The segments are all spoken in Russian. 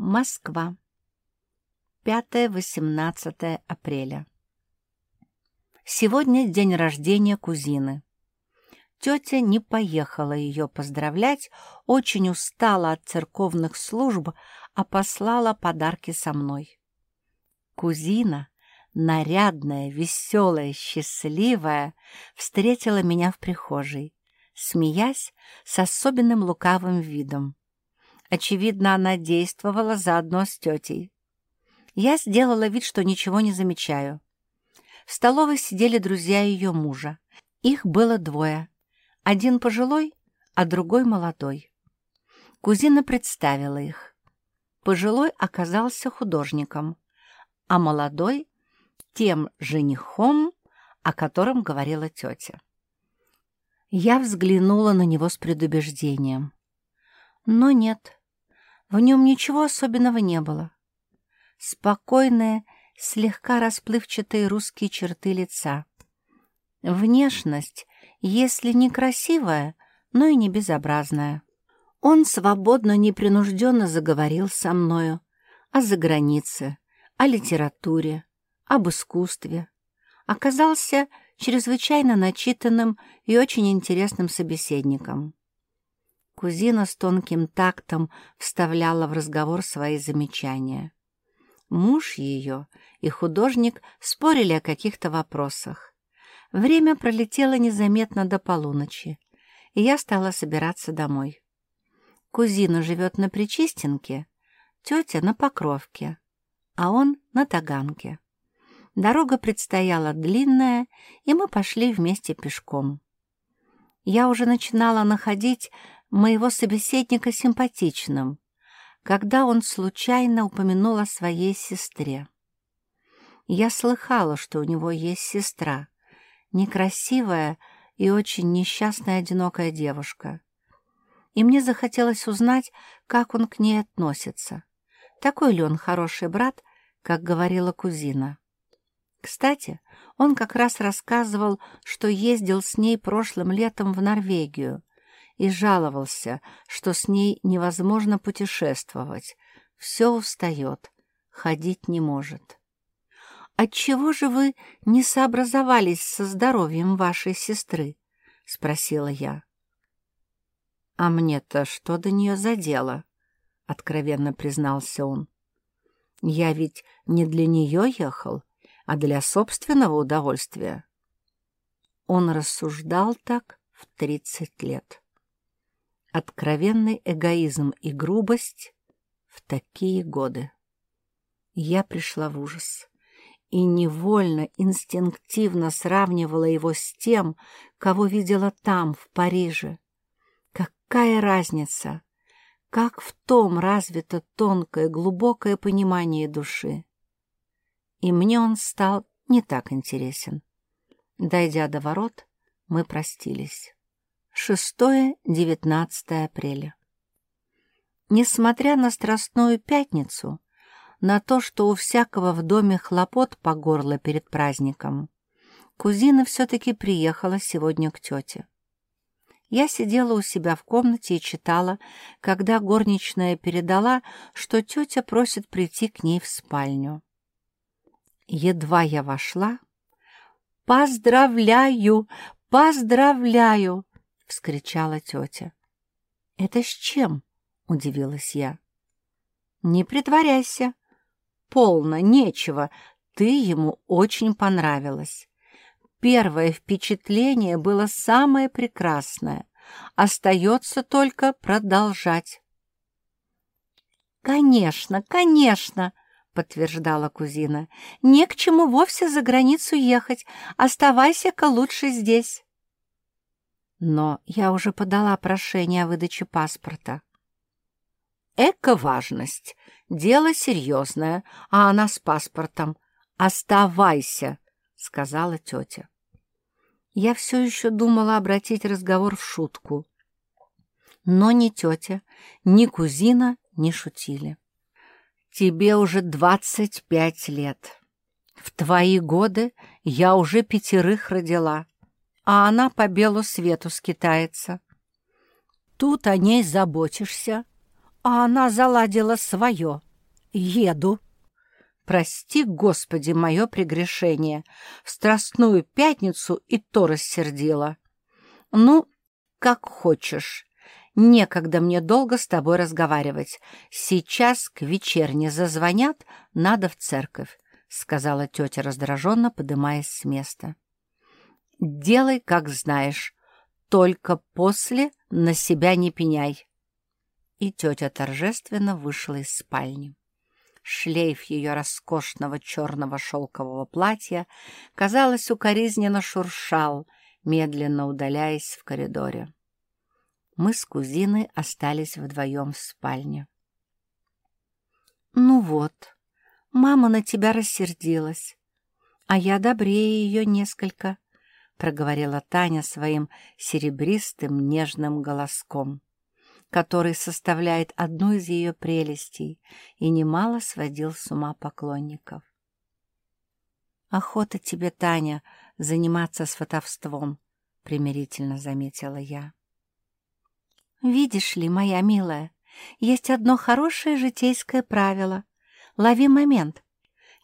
Москва. 5-18 апреля. Сегодня день рождения кузины. Тетя не поехала ее поздравлять, очень устала от церковных служб, а послала подарки со мной. Кузина, нарядная, веселая, счастливая, встретила меня в прихожей, смеясь с особенным лукавым видом. Очевидно, она действовала заодно с тетей. Я сделала вид, что ничего не замечаю. В столовой сидели друзья ее мужа. Их было двое. Один пожилой, а другой молодой. Кузина представила их. Пожилой оказался художником, а молодой — тем женихом, о котором говорила тетя. Я взглянула на него с предубеждением. Но нет, в нем ничего особенного не было. Спокойные, слегка расплывчатые русские черты лица. Внешность, если не красивая, но и не безобразная. Он свободно, непринужденно заговорил со мною о загранице, о литературе, об искусстве. Оказался чрезвычайно начитанным и очень интересным собеседником. Кузина с тонким тактом вставляла в разговор свои замечания. Муж ее и художник спорили о каких-то вопросах. Время пролетело незаметно до полуночи, и я стала собираться домой. Кузина живет на Причистенке, тетя на Покровке, а он на Таганке. Дорога предстояла длинная, и мы пошли вместе пешком. Я уже начинала находить моего собеседника симпатичным, когда он случайно упомянул о своей сестре. Я слыхала, что у него есть сестра, некрасивая и очень несчастная одинокая девушка. И мне захотелось узнать, как он к ней относится. Такой ли он хороший брат, как говорила кузина. Кстати, он как раз рассказывал, что ездил с ней прошлым летом в Норвегию и жаловался, что с ней невозможно путешествовать, все устает, ходить не может. «Отчего же вы не сообразовались со здоровьем вашей сестры?» — спросила я. «А мне-то что до нее за дело?» — откровенно признался он. «Я ведь не для нее ехал, а для собственного удовольствия. Он рассуждал так в тридцать лет. Откровенный эгоизм и грубость в такие годы. Я пришла в ужас и невольно, инстинктивно сравнивала его с тем, кого видела там, в Париже. Какая разница? Как в том развито тонкое, глубокое понимание души и мне он стал не так интересен. Дойдя до ворот, мы простились. 6-19 апреля. Несмотря на Страстную Пятницу, на то, что у всякого в доме хлопот по горло перед праздником, кузина все-таки приехала сегодня к тете. Я сидела у себя в комнате и читала, когда горничная передала, что тетя просит прийти к ней в спальню. Едва я вошла. «Поздравляю! Поздравляю!» — вскричала тетя. «Это с чем?» — удивилась я. «Не притворяйся. Полно, нечего. Ты ему очень понравилась. Первое впечатление было самое прекрасное. Остается только продолжать». «Конечно, конечно!» подтверждала кузина. «Не к чему вовсе за границу ехать. Оставайся-ка лучше здесь». Но я уже подала прошение о выдаче паспорта. Эко-важность. Дело серьезное, а она с паспортом. «Оставайся», — сказала тетя. Я все еще думала обратить разговор в шутку. Но ни тетя, ни кузина не шутили. Тебе уже двадцать пять лет. В твои годы я уже пятерых родила, а она по белу свету скитается. Тут о ней заботишься, а она заладила свое, Еду. Прости, Господи, мое прегрешение. В Страстную Пятницу и то рассердила. Ну, как хочешь. Некогда мне долго с тобой разговаривать. Сейчас к вечерне зазвонят, надо в церковь, — сказала тетя раздраженно, подымаясь с места. Делай, как знаешь, только после на себя не пеняй. И тетя торжественно вышла из спальни. Шлейф ее роскошного черного шелкового платья, казалось, укоризненно шуршал, медленно удаляясь в коридоре. Мы с кузиной остались вдвоем в спальне. «Ну вот, мама на тебя рассердилась, а я добрее ее несколько», — проговорила Таня своим серебристым нежным голоском который составляет одну из ее прелестей и немало сводил с ума поклонников. «Охота тебе, Таня, заниматься сватовством», — примирительно заметила я. «Видишь ли, моя милая, есть одно хорошее житейское правило. Лови момент.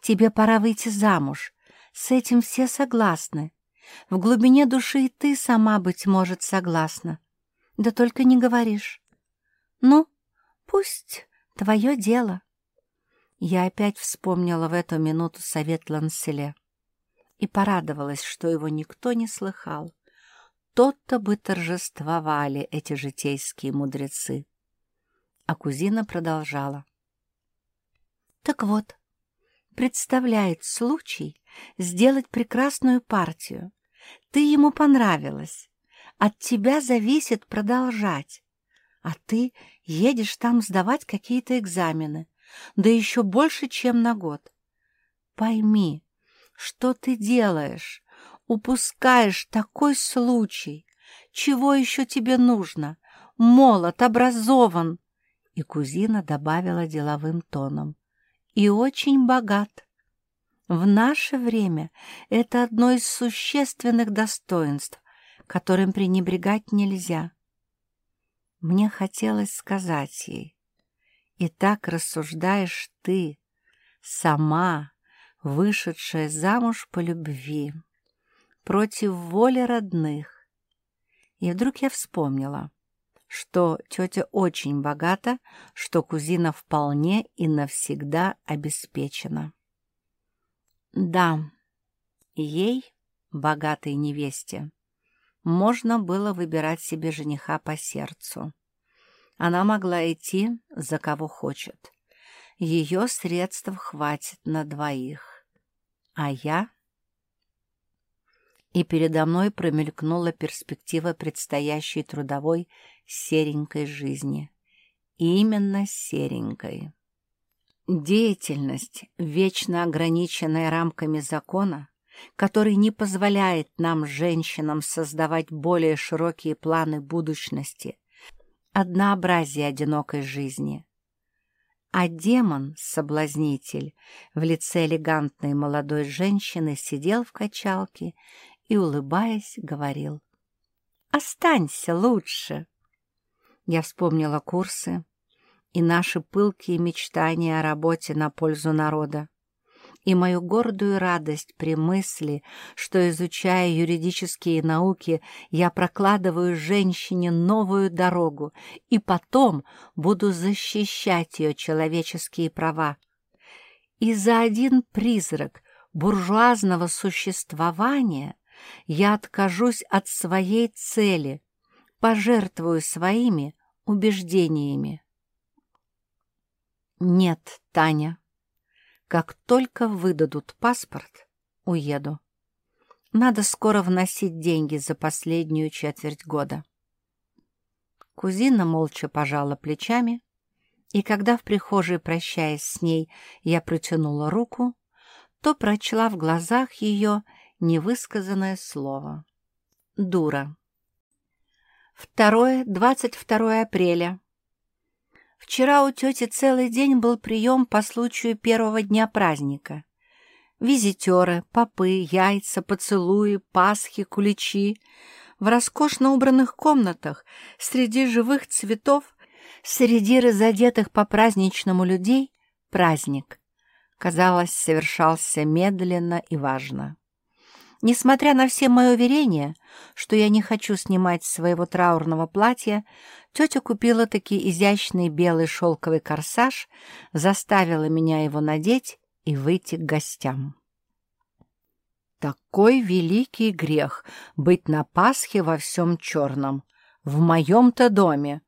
Тебе пора выйти замуж. С этим все согласны. В глубине души и ты сама, быть может, согласна. Да только не говоришь. Ну, пусть твое дело. Я опять вспомнила в эту минуту совет Ланселе и порадовалась, что его никто не слыхал. Тот-то бы торжествовали эти житейские мудрецы. А кузина продолжала. Так вот, представляет случай сделать прекрасную партию. Ты ему понравилась. От тебя зависит продолжать. А ты едешь там сдавать какие-то экзамены, да еще больше, чем на год. Пойми, что ты делаешь, упускаешь такой случай. Чего еще тебе нужно? Молод, образован. И кузина добавила деловым тоном. И очень богат. В наше время это одно из существенных достоинств, которым пренебрегать нельзя. Мне хотелось сказать ей, «И так рассуждаешь ты, сама, вышедшая замуж по любви, против воли родных». И вдруг я вспомнила, что тетя очень богата, что кузина вполне и навсегда обеспечена. Да, ей, богатой невесте, можно было выбирать себе жениха по сердцу. Она могла идти за кого хочет. Ее средств хватит на двоих. А я... И передо мной промелькнула перспектива предстоящей трудовой серенькой жизни. Именно серенькой. Деятельность, вечно ограниченная рамками закона, который не позволяет нам, женщинам, создавать более широкие планы будущности, однообразие одинокой жизни. А демон, соблазнитель, в лице элегантной молодой женщины сидел в качалке и, улыбаясь, говорил «Останься лучше». Я вспомнила курсы и наши пылкие мечтания о работе на пользу народа и мою гордую радость при мысли, что, изучая юридические науки, я прокладываю женщине новую дорогу и потом буду защищать ее человеческие права. И за один призрак буржуазного существования я откажусь от своей цели, пожертвую своими убеждениями. Нет, Таня, как только выдадут паспорт, уеду. Надо скоро вносить деньги за последнюю четверть года. Кузина молча пожала плечами, и когда в прихожей, прощаясь с ней, я протянула руку, то прочла в глазах ее невысказанное слово. Дура. Второе, 22 апреля Вчера у тети целый день был прием по случаю первого дня праздника. Визитеры, попы, яйца, поцелуи, пасхи, куличи. В роскошно убранных комнатах, среди живых цветов, среди разодетых по-праздничному людей, праздник, казалось, совершался медленно и важно. Несмотря на все мои уверения, что я не хочу снимать своего траурного платья, тетя купила таки изящный белый шелковый корсаж, заставила меня его надеть и выйти к гостям. Такой великий грех — быть на Пасхе во всем черном, в моем-то доме.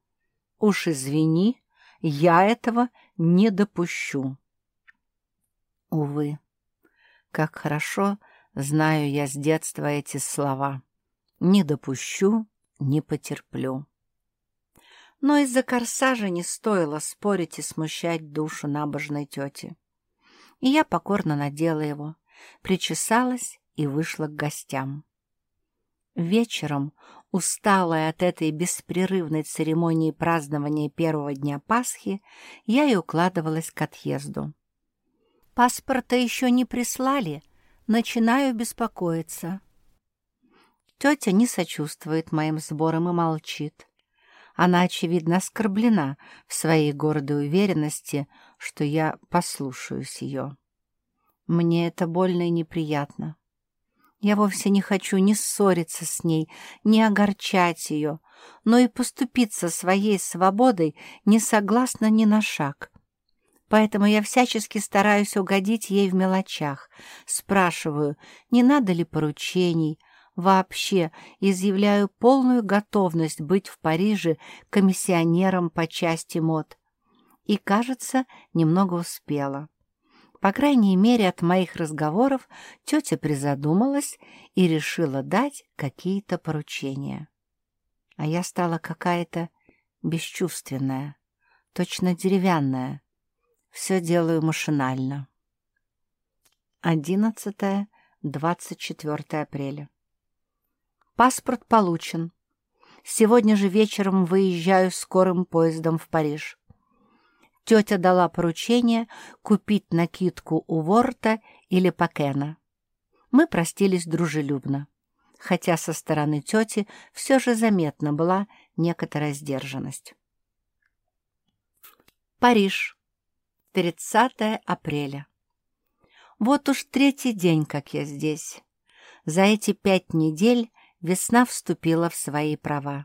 Уж извини, я этого не допущу. Увы, как хорошо знаю я с детства эти слова. Не допущу, не потерплю. Но из-за корсажа не стоило спорить и смущать душу набожной тети. И я покорно надела его, причесалась и вышла к гостям. Вечером, усталая от этой беспрерывной церемонии празднования первого дня Пасхи, я и укладывалась к отъезду. Паспорта еще не прислали, начинаю беспокоиться. Тетя не сочувствует моим сборам и молчит. Она, очевидно, оскорблена в своей гордой уверенности, что я послушаюсь ее. Мне это больно и неприятно. Я вовсе не хочу ни ссориться с ней, ни огорчать ее, но и поступиться своей свободой не согласна ни на шаг. Поэтому я всячески стараюсь угодить ей в мелочах, спрашиваю, не надо ли поручений, вообще изъявляю полную готовность быть в Париже комиссионером по части мод. И, кажется, немного успела. По крайней мере, от моих разговоров тетя призадумалась и решила дать какие-то поручения. А я стала какая-то бесчувственная, точно деревянная. Все делаю машинально. 11-24 апреля. Паспорт получен. Сегодня же вечером выезжаю скорым поездом в Париж. Тетя дала поручение купить накидку у Ворта или Пакена. Мы простились дружелюбно, хотя со стороны тети все же заметна была некоторая сдержанность. Париж. 30 апреля. Вот уж третий день, как я здесь. За эти пять недель весна вступила в свои права.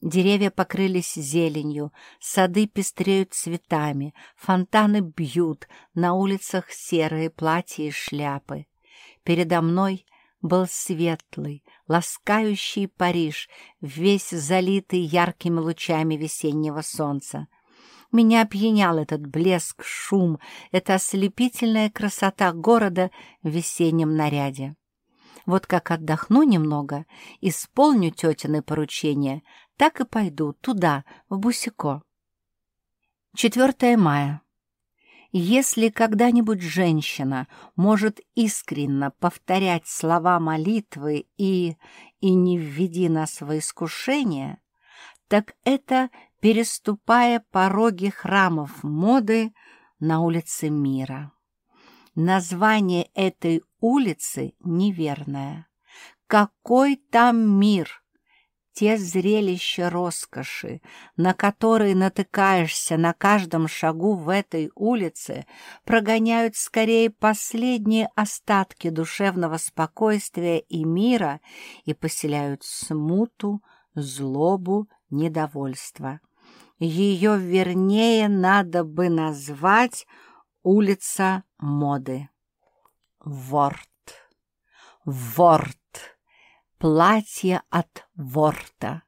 Деревья покрылись зеленью, сады пестреют цветами, фонтаны бьют, на улицах серые платья и шляпы. Передо мной был светлый, ласкающий Париж, весь залитый яркими лучами весеннего солнца. Меня опьянял этот блеск, шум, эта ослепительная красота города в весеннем наряде. Вот как отдохну немного, исполню тетины поручения, так и пойду туда, в Бусико. 4 мая. Если когда-нибудь женщина может искренно повторять слова молитвы и «и не введи нас во искушение», так это переступая пороги храмов моды на улице мира. Название этой улицы неверное. Какой там мир? Те зрелища роскоши, на которые натыкаешься на каждом шагу в этой улице, прогоняют скорее последние остатки душевного спокойствия и мира и поселяют смуту, злобу, недовольство. Ее вернее надо бы назвать улица моды. Ворт. Ворт платье от Ворта.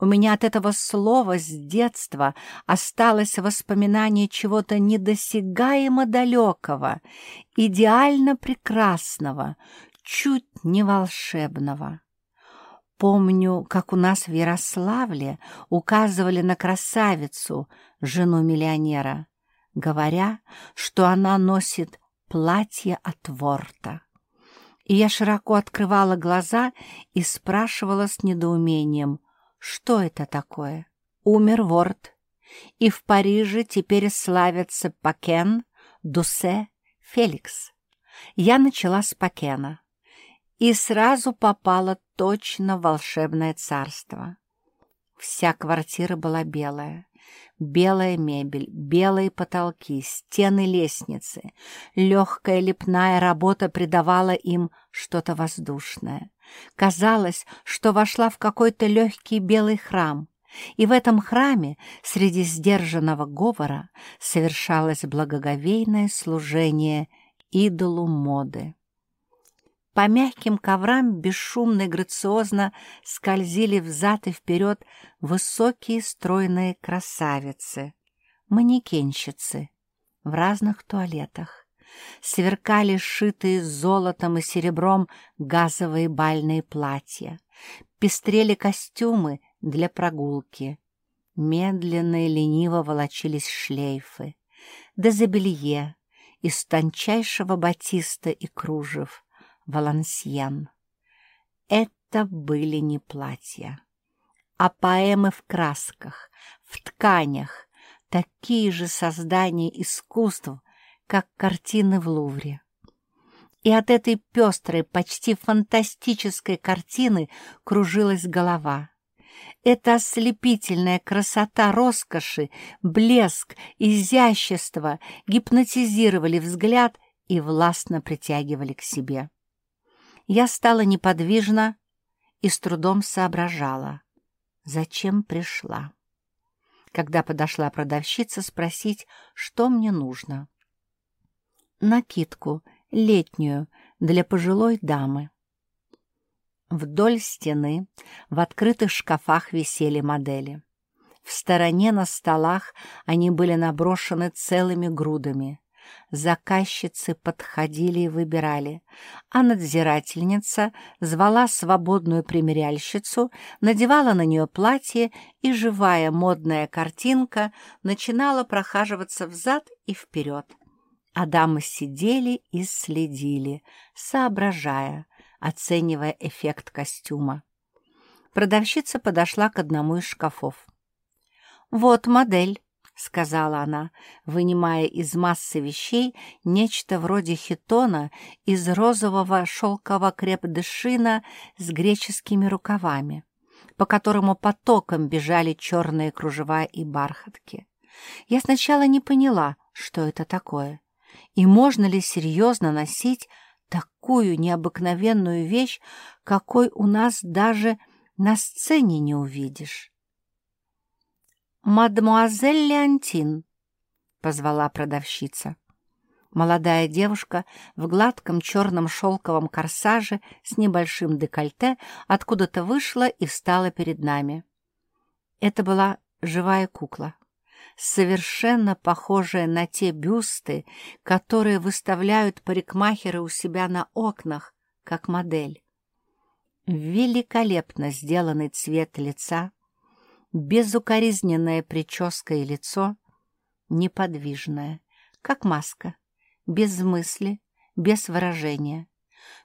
У меня от этого слова с детства осталось воспоминание чего-то недосягаемо далекого, идеально прекрасного, чуть не волшебного. Помню, как у нас в Ярославле указывали на красавицу, жену миллионера, говоря, что она носит платье от Ворта и я широко открывала глаза и спрашивала с недоумением, что это такое. Умер Ворд, и в Париже теперь славятся Пакен, Дусе, Феликс. Я начала с Пакена и сразу попала точно в волшебное царство. Вся квартира была белая, Белая мебель, белые потолки, стены лестницы, легкая лепная работа придавала им что-то воздушное. Казалось, что вошла в какой-то легкий белый храм, и в этом храме среди сдержанного говора совершалось благоговейное служение идолу моды. По мягким коврам бесшумно и грациозно скользили взад и вперед высокие стройные красавицы, манекенщицы в разных туалетах. Сверкали сшитые золотом и серебром газовые бальные платья, пестрели костюмы для прогулки. Медленно и лениво волочились шлейфы, дезобелье из тончайшего батиста и кружев, Валансьен. Это были не платья, а поэмы в красках, в тканях, такие же создания искусств, как картины в Лувре. И от этой пестрой, почти фантастической картины кружилась голова. Эта ослепительная красота роскоши, блеск, изящество гипнотизировали взгляд и властно притягивали к себе. Я стала неподвижна и с трудом соображала, зачем пришла. Когда подошла продавщица спросить, что мне нужно. Накидку, летнюю, для пожилой дамы. Вдоль стены в открытых шкафах висели модели. В стороне на столах они были наброшены целыми грудами. Заказчицы подходили и выбирали, а надзирательница звала свободную примеряльщицу, надевала на нее платье, и живая модная картинка начинала прохаживаться взад и вперед. А дамы сидели и следили, соображая, оценивая эффект костюма. Продавщица подошла к одному из шкафов. «Вот модель», — сказала она, вынимая из массы вещей нечто вроде хитона из розового шелкового крепдышина с греческими рукавами, по которому потоком бежали черные кружева и бархатки. Я сначала не поняла, что это такое, и можно ли серьезно носить такую необыкновенную вещь, какой у нас даже на сцене не увидишь. «Мадемуазель Леонтин», — позвала продавщица. Молодая девушка в гладком черном шелковом корсаже с небольшим декольте откуда-то вышла и встала перед нами. Это была живая кукла, совершенно похожая на те бюсты, которые выставляют парикмахеры у себя на окнах, как модель. Великолепно сделанный цвет лица — безукоризненная прическа и лицо, неподвижное, как маска, без мысли, без выражения.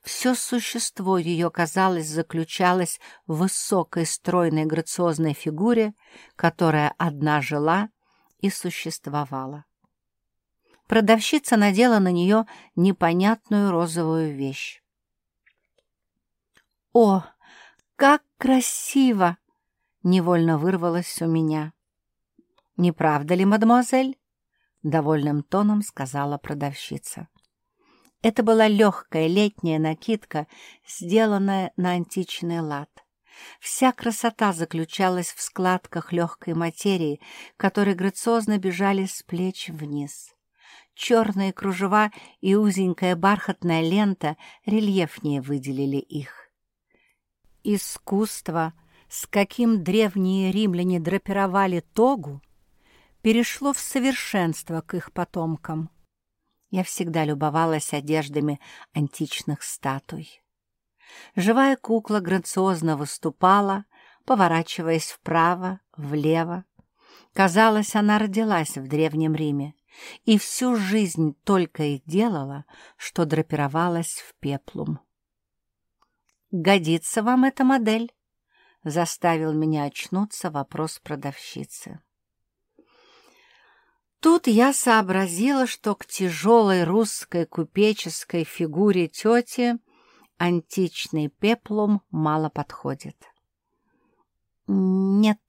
Все существо ее, казалось, заключалось в высокой, стройной, грациозной фигуре, которая одна жила и существовала. Продавщица надела на нее непонятную розовую вещь. «О, как красиво!» Невольно вырвалось у меня. «Не правда ли, мадемуазель?» — довольным тоном сказала продавщица. Это была легкая летняя накидка, сделанная на античный лад. Вся красота заключалась в складках легкой материи, которые грациозно бежали с плеч вниз. Черные кружева и узенькая бархатная лента рельефнее выделили их. Искусство — с каким древние римляне драпировали тогу, перешло в совершенство к их потомкам. Я всегда любовалась одеждами античных статуй. Живая кукла грациозно выступала, поворачиваясь вправо, влево. Казалось, она родилась в Древнем Риме и всю жизнь только и делала, что драпировалась в пеплум. «Годится вам эта модель?» Заставил меня очнуться вопрос продавщицы. Тут я сообразила, что к тяжелой русской купеческой фигуре тети античный пеплум мало подходит. «Нет,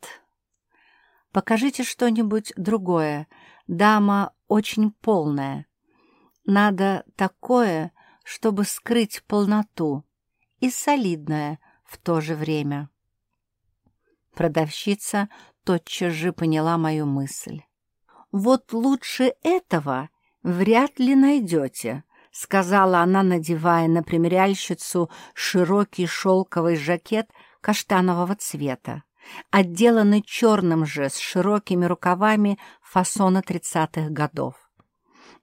Покажите что-нибудь другое. Дама очень полная. Надо такое, чтобы скрыть полноту, и солидное в то же время. Продавщица тотчас же поняла мою мысль. «Вот лучше этого вряд ли найдете», — сказала она, надевая на примеряльщицу широкий шелковый жакет каштанового цвета, отделанный черным же с широкими рукавами фасона тридцатых годов.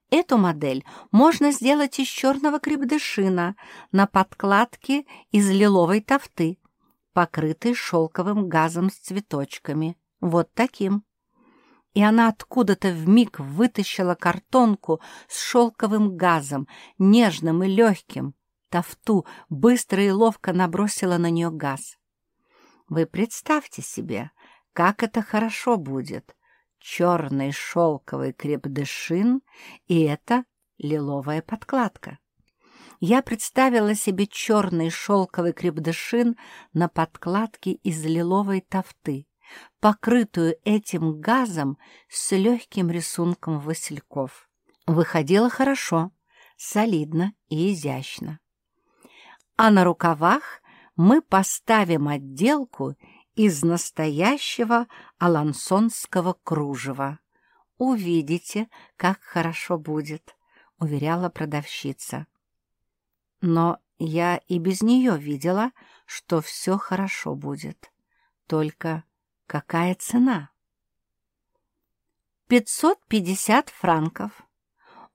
Эту модель можно сделать из черного крепдышина на подкладке из лиловой тофты, покрытой шелковым газом с цветочками. Вот таким. И она откуда-то вмиг вытащила картонку с шелковым газом, нежным и легким. Тофту быстро и ловко набросила на нее газ. Вы представьте себе, как это хорошо будет. Черный шелковый крепдышин и это лиловая подкладка. Я представила себе черный шелковый крепдышин на подкладке из лиловой тофты, покрытую этим газом с легким рисунком васильков. Выходило хорошо, солидно и изящно. А на рукавах мы поставим отделку из настоящего алансонского кружева. Увидите, как хорошо будет, — уверяла продавщица. Но я и без нее видела, что все хорошо будет. Только какая цена? Пятьсот пятьдесят франков.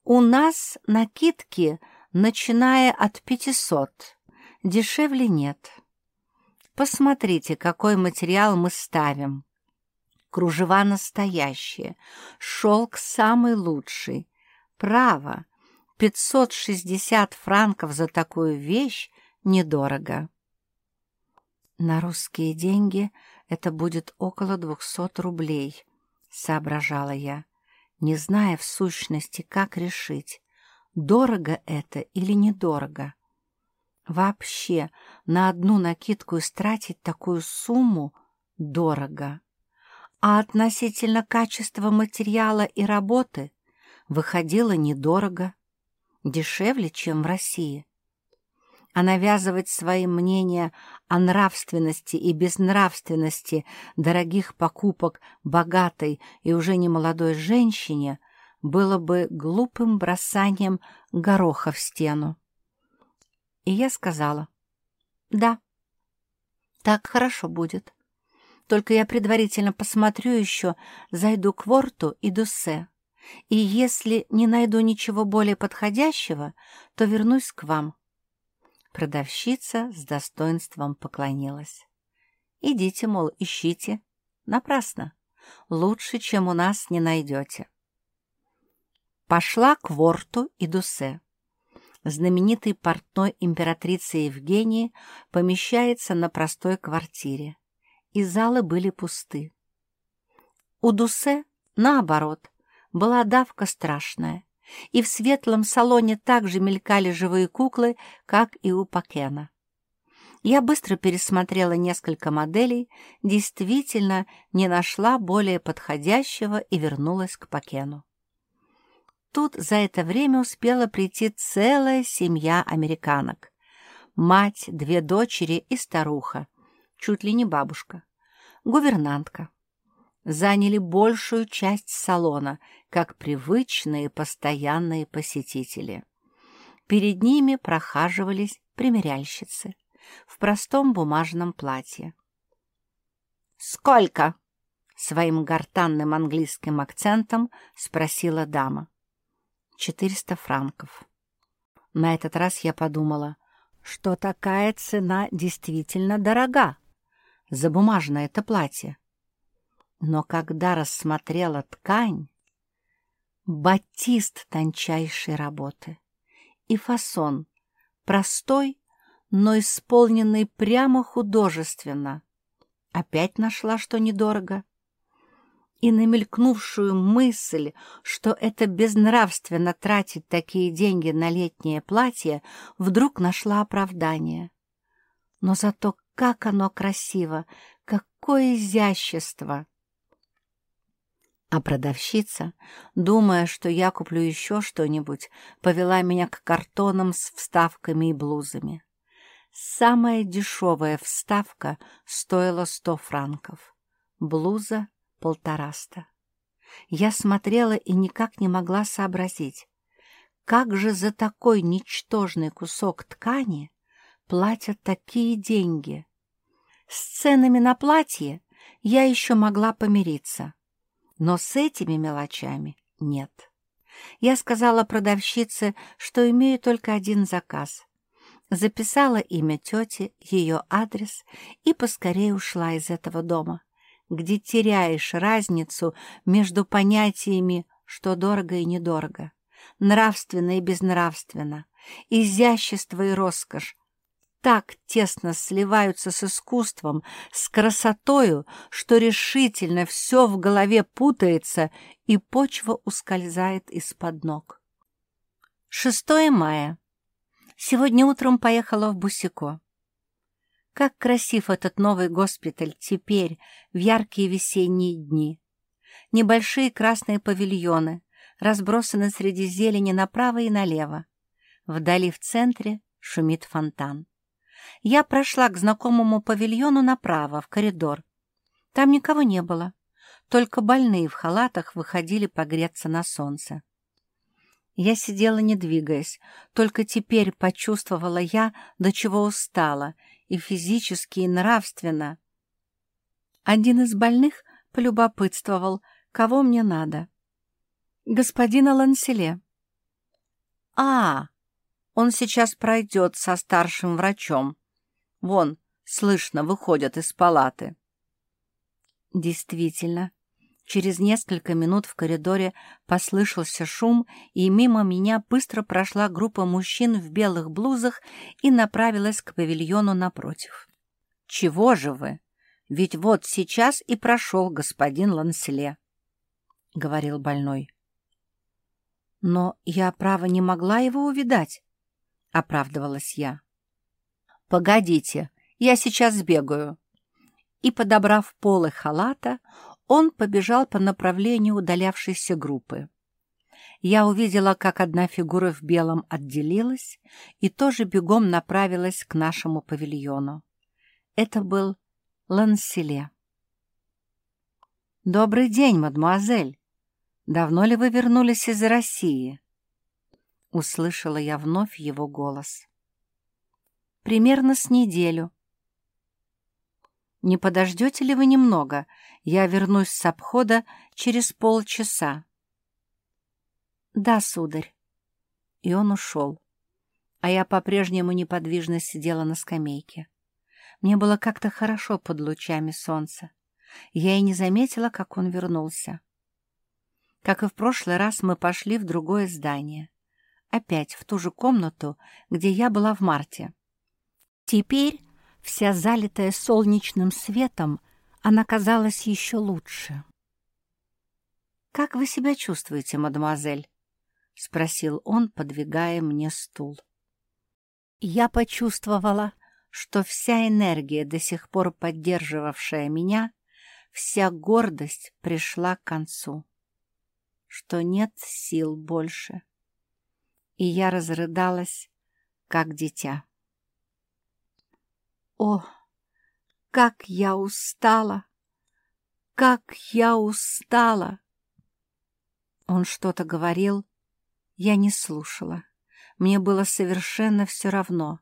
У нас накидки, начиная от пятисот. Дешевле нет. Посмотрите, какой материал мы ставим. Кружева настоящие, шелк самый лучший. Право, 560 франков за такую вещь недорого. На русские деньги это будет около 200 рублей, соображала я, не зная в сущности, как решить, дорого это или недорого. Вообще на одну накидку истратить такую сумму дорого. А относительно качества материала и работы выходило недорого, дешевле, чем в России. А навязывать свои мнения о нравственности и безнравственности дорогих покупок богатой и уже немолодой женщине было бы глупым бросанием гороха в стену. И я сказала, «Да, так хорошо будет. Только я предварительно посмотрю еще, зайду к Ворту и Дуссе, и если не найду ничего более подходящего, то вернусь к вам». Продавщица с достоинством поклонилась. «Идите, мол, ищите. Напрасно. Лучше, чем у нас, не найдете». Пошла к Ворту и Дусе знаменитой портной императрицы Евгении помещается на простой квартире, и залы были пусты. У Дусе, наоборот, была давка страшная, и в светлом салоне также мелькали живые куклы, как и у Пакена. Я быстро пересмотрела несколько моделей, действительно не нашла более подходящего и вернулась к Пакену. Тут за это время успела прийти целая семья американок. Мать, две дочери и старуха, чуть ли не бабушка, гувернантка. Заняли большую часть салона, как привычные постоянные посетители. Перед ними прохаживались примеряльщицы в простом бумажном платье. «Сколько?» — своим гортанным английским акцентом спросила дама. Четыреста франков. На этот раз я подумала, что такая цена действительно дорога за бумажное это платье. Но когда рассмотрела ткань, батист тончайшей работы и фасон простой, но исполненный прямо художественно, опять нашла, что недорого и на мелькнувшую мысль, что это безнравственно тратить такие деньги на летнее платье, вдруг нашла оправдание. Но зато как оно красиво, какое изящество! А продавщица, думая, что я куплю еще что-нибудь, повела меня к картонам с вставками и блузами. Самая дешевая вставка стоила сто франков, блуза — полтораста. Я смотрела и никак не могла сообразить, как же за такой ничтожный кусок ткани платят такие деньги. С ценами на платье я еще могла помириться, но с этими мелочами нет. Я сказала продавщице, что имею только один заказ. Записала имя тети, ее адрес и поскорее ушла из этого дома, где теряешь разницу между понятиями, что дорого и недорого, нравственно и безнравственно, изящество и роскошь, так тесно сливаются с искусством, с красотою, что решительно все в голове путается и почва ускользает из-под ног. 6 мая. Сегодня утром поехала в Бусико. Как красив этот новый госпиталь теперь, в яркие весенние дни. Небольшие красные павильоны разбросаны среди зелени направо и налево. Вдали в центре шумит фонтан я прошла к знакомому павильону направо, в коридор. Там никого не было, только больные в халатах выходили погреться на солнце. Я сидела, не двигаясь, только теперь почувствовала я, до чего устала, и физически, и нравственно. Один из больных полюбопытствовал, кого мне надо. «Господина Ланселе». «А, он сейчас пройдет со старшим врачом. Вон, слышно, выходят из палаты. Действительно, через несколько минут в коридоре послышался шум, и мимо меня быстро прошла группа мужчин в белых блузах и направилась к павильону напротив. «Чего же вы? Ведь вот сейчас и прошел господин Ланселе», — говорил больной. «Но я, право, не могла его увидать», — оправдывалась я. «Погодите, я сейчас сбегаю». И, подобрав полы халата, он побежал по направлению удалявшейся группы. Я увидела, как одна фигура в белом отделилась и тоже бегом направилась к нашему павильону. Это был Ланселе. «Добрый день, мадемуазель! Давно ли вы вернулись из России?» Услышала я вновь его голос примерно с неделю. Не подождете ли вы немного? Я вернусь с обхода через полчаса. Да, сударь. И он ушел. А я по-прежнему неподвижно сидела на скамейке. Мне было как-то хорошо под лучами солнца. Я и не заметила, как он вернулся. Как и в прошлый раз, мы пошли в другое здание. Опять в ту же комнату, где я была в марте. Теперь, вся залитая солнечным светом, она казалась еще лучше. «Как вы себя чувствуете, мадемуазель?» — спросил он, подвигая мне стул. Я почувствовала, что вся энергия, до сих пор поддерживавшая меня, вся гордость пришла к концу, что нет сил больше. И я разрыдалась, как дитя. О, как я устала! Как я устала! Он что-то говорил, я не слушала. Мне было совершенно все равно.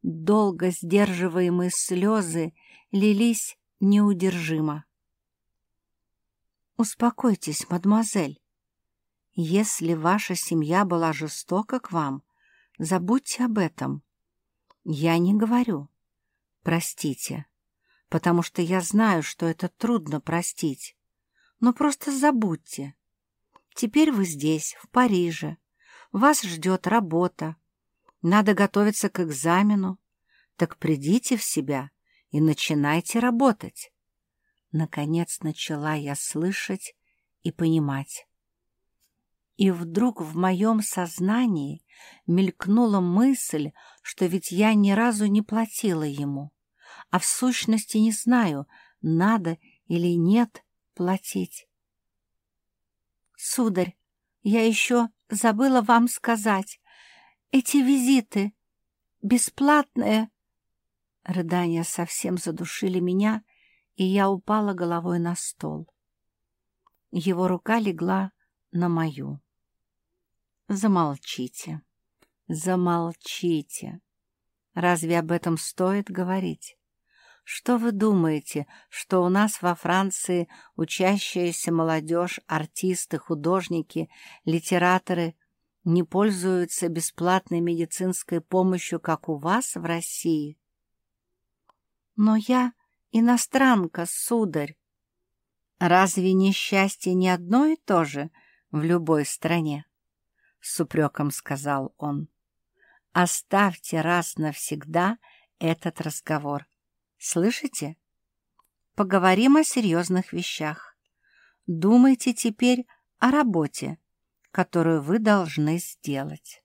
Долго сдерживаемые слезы лились неудержимо. «Успокойтесь, мадемуазель. Если ваша семья была жестока к вам, забудьте об этом. Я не говорю, простите, потому что я знаю, что это трудно простить. Но просто забудьте. Теперь вы здесь, в Париже. Вас ждет работа. Надо готовиться к экзамену. Так придите в себя и начинайте работать. Наконец начала я слышать и понимать. И вдруг в моем сознании мелькнула мысль, что ведь я ни разу не платила ему, а в сущности не знаю, надо или нет платить. «Сударь, я еще забыла вам сказать. Эти визиты бесплатные...» Рыдания совсем задушили меня, и я упала головой на стол. Его рука легла на мою. «Замолчите, замолчите. Разве об этом стоит говорить? Что вы думаете, что у нас во Франции учащаяся молодежь, артисты, художники, литераторы не пользуются бесплатной медицинской помощью, как у вас в России? Но я иностранка, сударь. Разве несчастье не одно и то же в любой стране? С упреком сказал он. Оставьте раз навсегда этот разговор. Слышите? Поговорим о серьезных вещах. Думайте теперь о работе, которую вы должны сделать.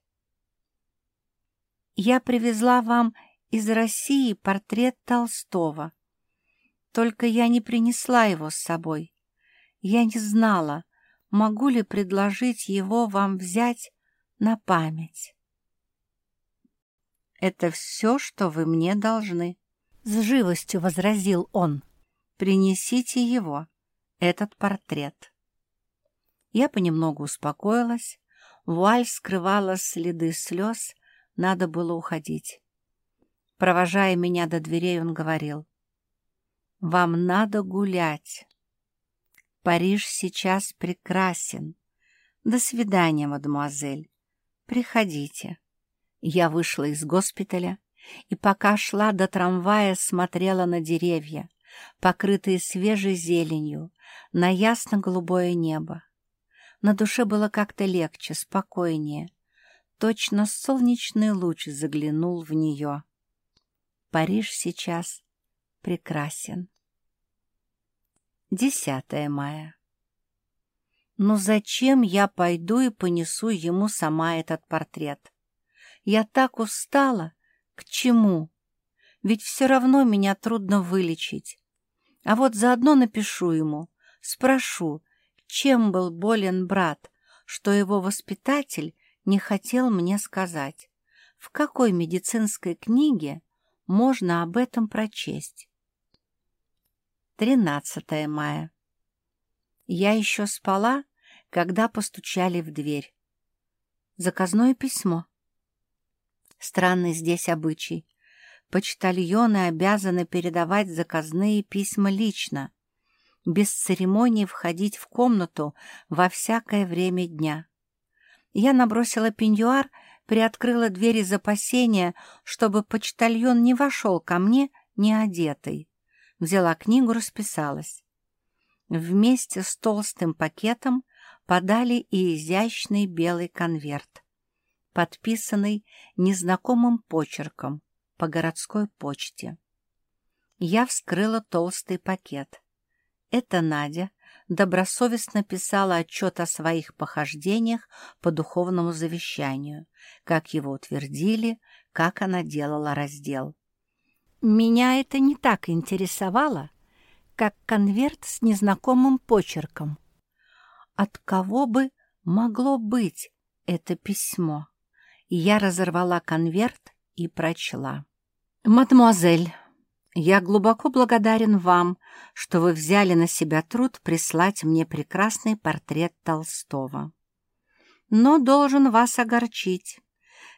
Я привезла вам из России портрет Толстого. Только я не принесла его с собой. Я не знала, могу ли предложить его вам взять на память. Это все, что вы мне должны. С живостью возразил он. «Принесите его, этот портрет». Я понемногу успокоилась. Вуаль скрывала следы слез, надо было уходить. Провожая меня до дверей, он говорил, «Вам надо гулять. Париж сейчас прекрасен. До свидания, мадемуазель. Приходите». Я вышла из госпиталя и пока шла до трамвая, смотрела на деревья, покрытые свежей зеленью, на ясно-голубое небо. На душе было как-то легче, спокойнее. Точно солнечный луч заглянул в нее. Париж сейчас прекрасен. 10 мая. Ну зачем я пойду и понесу ему сама этот портрет? Я так устала, к чему? Ведь все равно меня трудно вылечить. А вот заодно напишу ему, спрошу, чем был болен брат, что его воспитатель не хотел мне сказать. В какой медицинской книге можно об этом прочесть? 13 мая. Я еще спала, когда постучали в дверь. Заказное письмо. Странный здесь обычай. Почтальоны обязаны передавать заказные письма лично, без церемонии входить в комнату во всякое время дня. Я набросила пеньюар, приоткрыла дверь из опасения, чтобы почтальон не вошел ко мне не одетый. Взяла книгу, расписалась. Вместе с толстым пакетом подали и изящный белый конверт подписанный незнакомым почерком по городской почте. Я вскрыла толстый пакет. Это Надя добросовестно писала отчет о своих похождениях по духовному завещанию, как его утвердили, как она делала раздел. Меня это не так интересовало, как конверт с незнакомым почерком. От кого бы могло быть это письмо? Я разорвала конверт и прочла. «Мадемуазель, я глубоко благодарен вам, что вы взяли на себя труд прислать мне прекрасный портрет Толстого. Но должен вас огорчить.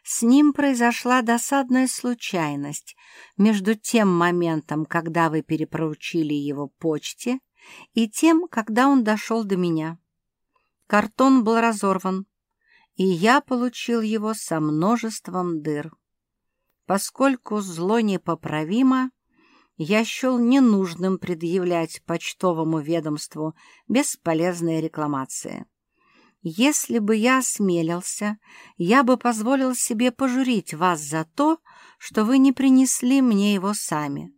С ним произошла досадная случайность между тем моментом, когда вы перепроучили его почте, и тем, когда он дошел до меня. Картон был разорван, и я получил его со множеством дыр. Поскольку зло непоправимо, я счел ненужным предъявлять почтовому ведомству бесполезные рекламации. Если бы я осмелился, я бы позволил себе пожурить вас за то, что вы не принесли мне его сами.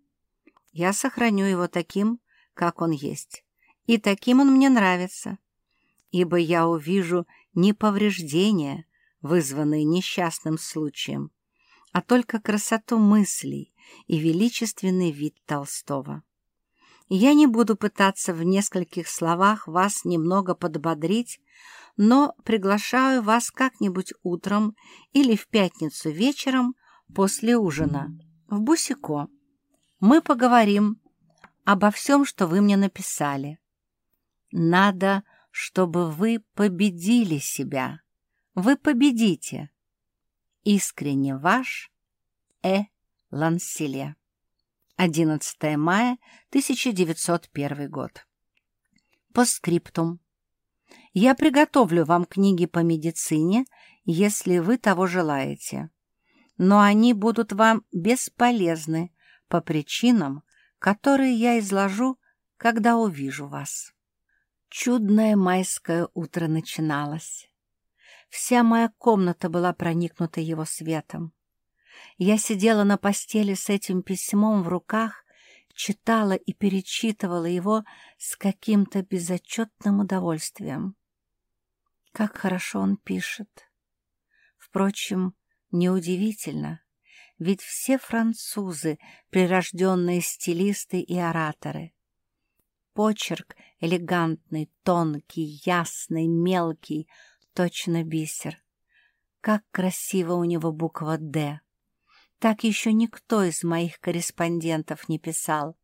Я сохраню его таким, как он есть, и таким он мне нравится, ибо я увижу не повреждения, вызванные несчастным случаем, а только красоту мыслей и величественный вид Толстого. Я не буду пытаться в нескольких словах вас немного подбодрить, но приглашаю вас как-нибудь утром или в пятницу вечером после ужина в Бусико. Мы поговорим обо всем, что вы мне написали. Надо, чтобы вы победили себя. Вы победите. Искренне ваш Э. Ланселе. 11 мая 1901 год. По скриптум. Я приготовлю вам книги по медицине, если вы того желаете. Но они будут вам бесполезны по причинам, которые я изложу, когда увижу вас. Чудное майское утро начиналось. Вся моя комната была проникнута его светом. Я сидела на постели с этим письмом в руках, читала и перечитывала его с каким-то безотчетным удовольствием. Как хорошо он пишет. Впрочем, неудивительно, ведь все французы — прирожденные стилисты и ораторы. Почерк элегантный, тонкий, ясный, мелкий, точно бисер. Как красиво у него буква «Д». Так еще никто из моих корреспондентов не писал.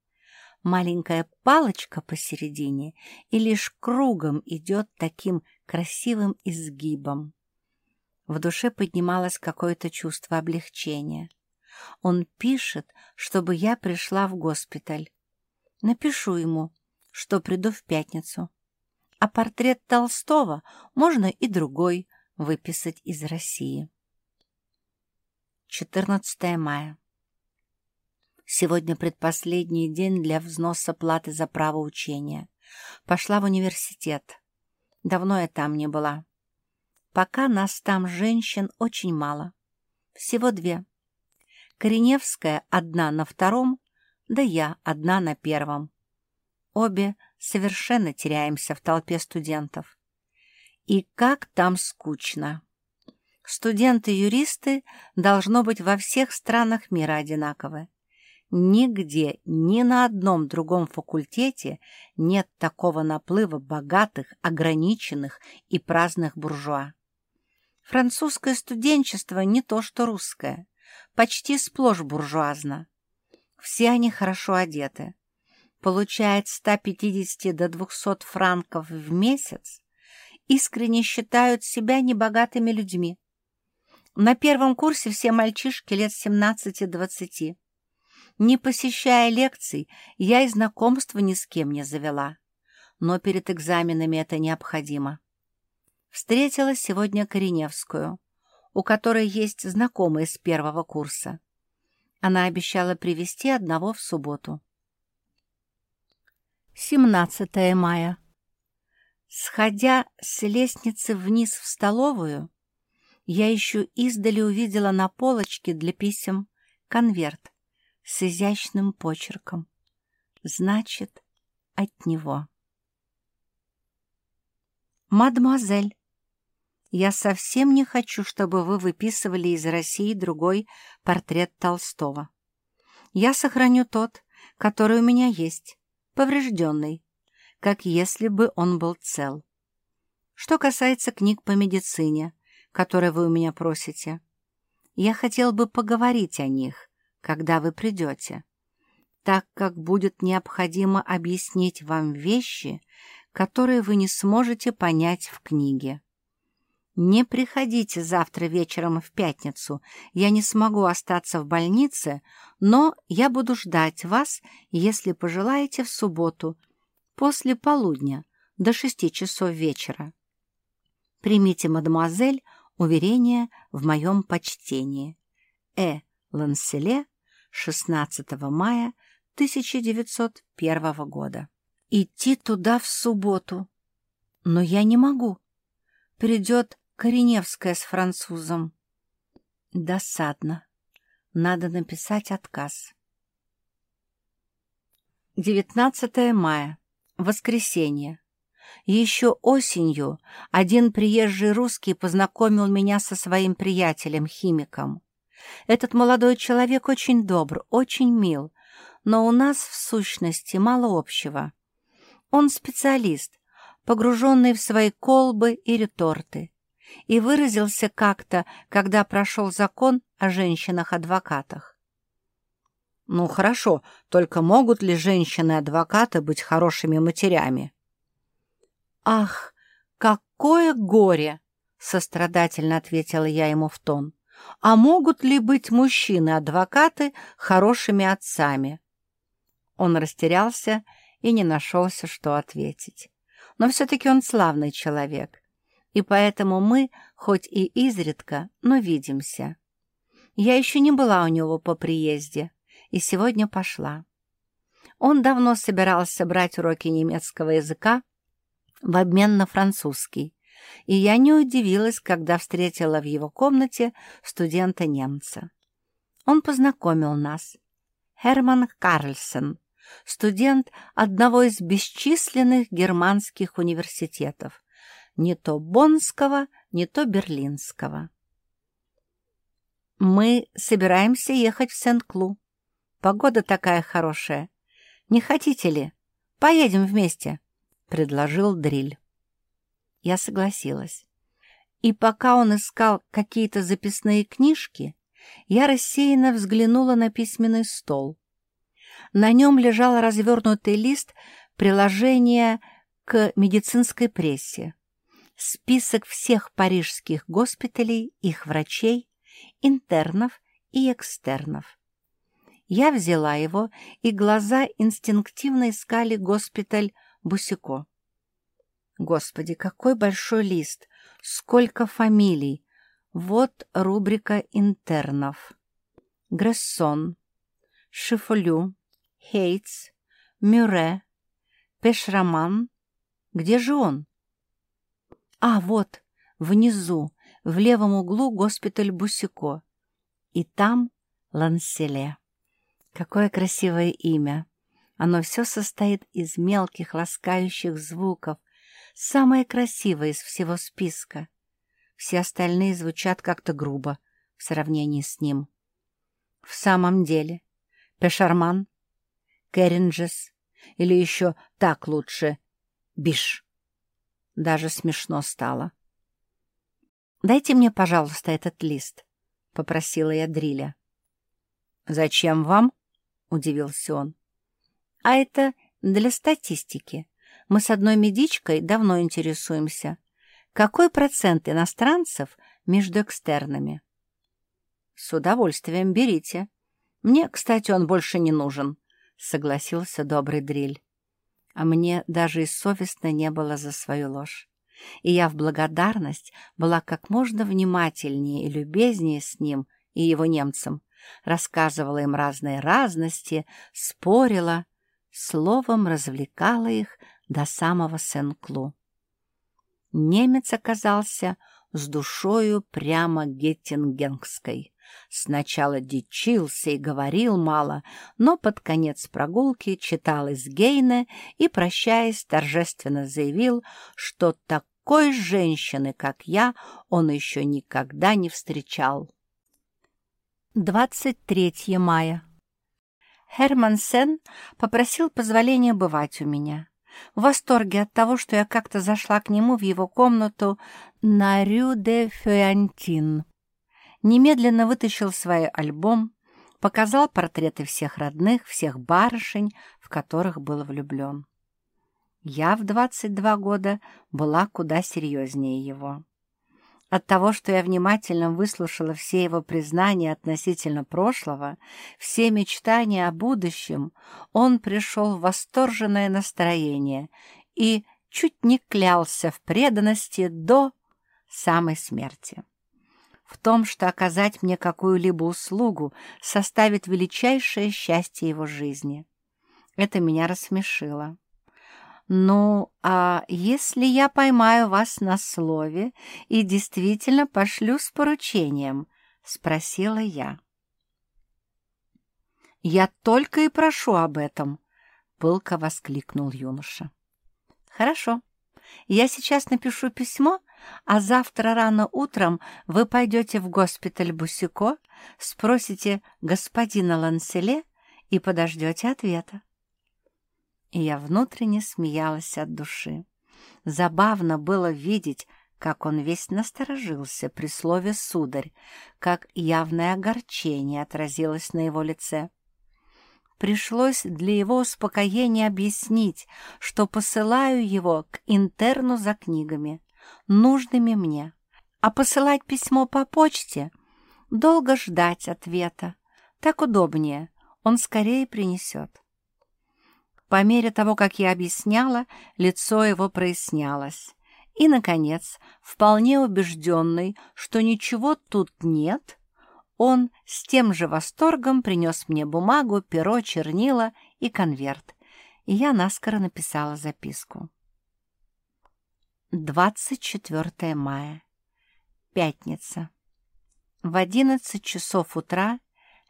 Маленькая палочка посередине и лишь кругом идет таким красивым изгибом. В душе поднималось какое-то чувство облегчения. Он пишет, чтобы я пришла в госпиталь. Напишу ему, что приду в пятницу. А портрет Толстого можно и другой выписать из России. 14 мая. Сегодня предпоследний день для взноса платы за право учения. Пошла в университет. Давно я там не была. Пока нас там женщин очень мало. Всего две. Кореневская одна на втором, да я одна на первом. Обе совершенно теряемся в толпе студентов. И как там скучно! Студенты-юристы должно быть во всех странах мира одинаковы. Нигде, ни на одном другом факультете нет такого наплыва богатых, ограниченных и праздных буржуа. Французское студенчество не то что русское, почти сплошь буржуазно. Все они хорошо одеты. Получают 150 до 200 франков в месяц, искренне считают себя небогатыми людьми на первом курсе все мальчишки лет 17-20. Не посещая лекций, я и знакомства ни с кем не завела. Но перед экзаменами это необходимо. Встретила сегодня Кореневскую, у которой есть знакомые с первого курса. Она обещала привести одного в субботу. 17 мая. Сходя с лестницы вниз в столовую, я еще издали увидела на полочке для писем конверт с изящным почерком. Значит, от него. «Мадемуазель, я совсем не хочу, чтобы вы выписывали из России другой портрет Толстого. Я сохраню тот, который у меня есть, поврежденный, как если бы он был цел. Что касается книг по медицине, которые вы у меня просите. Я хотел бы поговорить о них, когда вы придете, так как будет необходимо объяснить вам вещи, которые вы не сможете понять в книге. Не приходите завтра вечером в пятницу, я не смогу остаться в больнице, но я буду ждать вас, если пожелаете, в субботу, после полудня, до шести часов вечера. Примите, мадемуазель, Уверение в моем почтении. Э. Ланселе, 16 мая 1901 года. Идти туда в субботу. Но я не могу. Придет Кореневская с французом. Досадно. Надо написать отказ. 19 мая. Воскресенье. Еще осенью один приезжий русский познакомил меня со своим приятелем-химиком. Этот молодой человек очень добр, очень мил, но у нас, в сущности, мало общего. Он специалист, погруженный в свои колбы и реторты, и выразился как-то, когда прошел закон о женщинах-адвокатах. Ну хорошо, только могут ли женщины-адвокаты быть хорошими матерями? Ах, какое горе! Сострадательно ответила я ему в тон. А могут ли быть мужчины-адвокаты хорошими отцами? Он растерялся и не нашелся, что ответить. Но все-таки он славный человек, и поэтому мы, хоть и изредка, но видимся. Я еще не была у него по приезде, и сегодня пошла. Он давно собирался брать уроки немецкого языка в обмен на французский, и я не удивилась, когда встретила в его комнате студента-немца. Он познакомил нас. Херман Карлсон, студент одного из бесчисленных германских университетов, не то Боннского, не то Берлинского. «Мы собираемся ехать в Сент-Клу. Погода такая хорошая. Не хотите ли? Поедем вместе», — предложил Дриль. Я согласилась. И пока он искал какие-то записные книжки, я рассеянно взглянула на письменный стол. На нем лежал развернутый лист приложения к медицинской прессе. Список всех парижских госпиталей, их врачей, интернов и экстернов. Я взяла его, и глаза инстинктивно искали госпиталь Бусико. Господи, какой большой лист! Сколько фамилий! Вот рубрика интернов. Грессон, Шифолю, Хейтс, Мюре, Пешраман. Где же он? А, вот, внизу, в левом углу госпиталь Бусико. И там Ланселе. Какое красивое имя! Оно все состоит из мелких ласкающих звуков, самое красивое из всего списка. Все остальные звучат как-то грубо в сравнении с ним. В самом деле, Пешарман, Керринджес или еще так лучше, Биш. Даже смешно стало. «Дайте мне, пожалуйста, этот лист», — попросила я Дриля. «Зачем вам?» — удивился он. «А это для статистики. Мы с одной медичкой давно интересуемся. Какой процент иностранцев между экстернами?» «С удовольствием берите. Мне, кстати, он больше не нужен», — согласился добрый дриль а мне даже и совестно не было за свою ложь. И я в благодарность была как можно внимательнее и любезнее с ним и его немцам, рассказывала им разные разности, спорила, словом развлекала их до самого Сен-Клу. Немец оказался с душою прямо геттингенской. Сначала дичился и говорил мало, но под конец прогулки читал из Гейне и, прощаясь, торжественно заявил, что такой женщины, как я, он еще никогда не встречал. 23 мая. Херман Сен попросил позволения бывать у меня. В восторге от того, что я как-то зашла к нему в его комнату на Рю де Фюантин немедленно вытащил свой альбом, показал портреты всех родных, всех барышень, в которых был влюблен. Я в 22 года была куда серьезнее его. От того, что я внимательно выслушала все его признания относительно прошлого, все мечтания о будущем, он пришел в восторженное настроение и чуть не клялся в преданности до самой смерти в том, что оказать мне какую-либо услугу составит величайшее счастье его жизни. Это меня рассмешило. «Ну, а если я поймаю вас на слове и действительно пошлю с поручением?» — спросила я. «Я только и прошу об этом!» — пылко воскликнул юноша. «Хорошо, я сейчас напишу письмо а завтра рано утром вы пойдете в госпиталь Бусико, спросите господина Ланселе и подождете ответа. И я внутренне смеялась от души. Забавно было видеть, как он весь насторожился при слове «сударь», как явное огорчение отразилось на его лице. Пришлось для его успокоения объяснить, что посылаю его к интерну за книгами, нужными мне, а посылать письмо по почте — долго ждать ответа. Так удобнее, он скорее принесет. По мере того, как я объясняла, лицо его прояснялось. И, наконец, вполне убежденный, что ничего тут нет, он с тем же восторгом принес мне бумагу, перо, чернила и конверт, и я наскоро написала записку. 24 мая. Пятница. В одиннадцать часов утра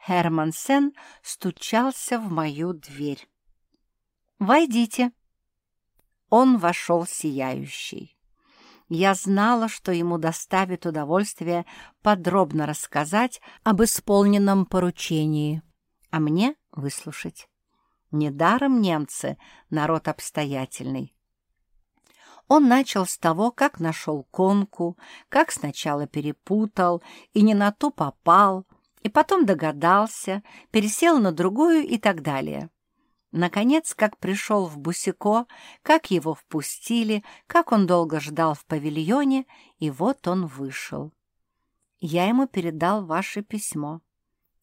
Херман Сен стучался в мою дверь. «Войдите». Он вошел сияющий. Я знала, что ему доставит удовольствие подробно рассказать об исполненном поручении, а мне выслушать. Недаром немцы — народ обстоятельный. Он начал с того, как нашел конку, как сначала перепутал и не на ту попал, и потом догадался, пересел на другую и так далее. Наконец, как пришел в Бусико, как его впустили, как он долго ждал в павильоне, и вот он вышел. Я ему передал ваше письмо.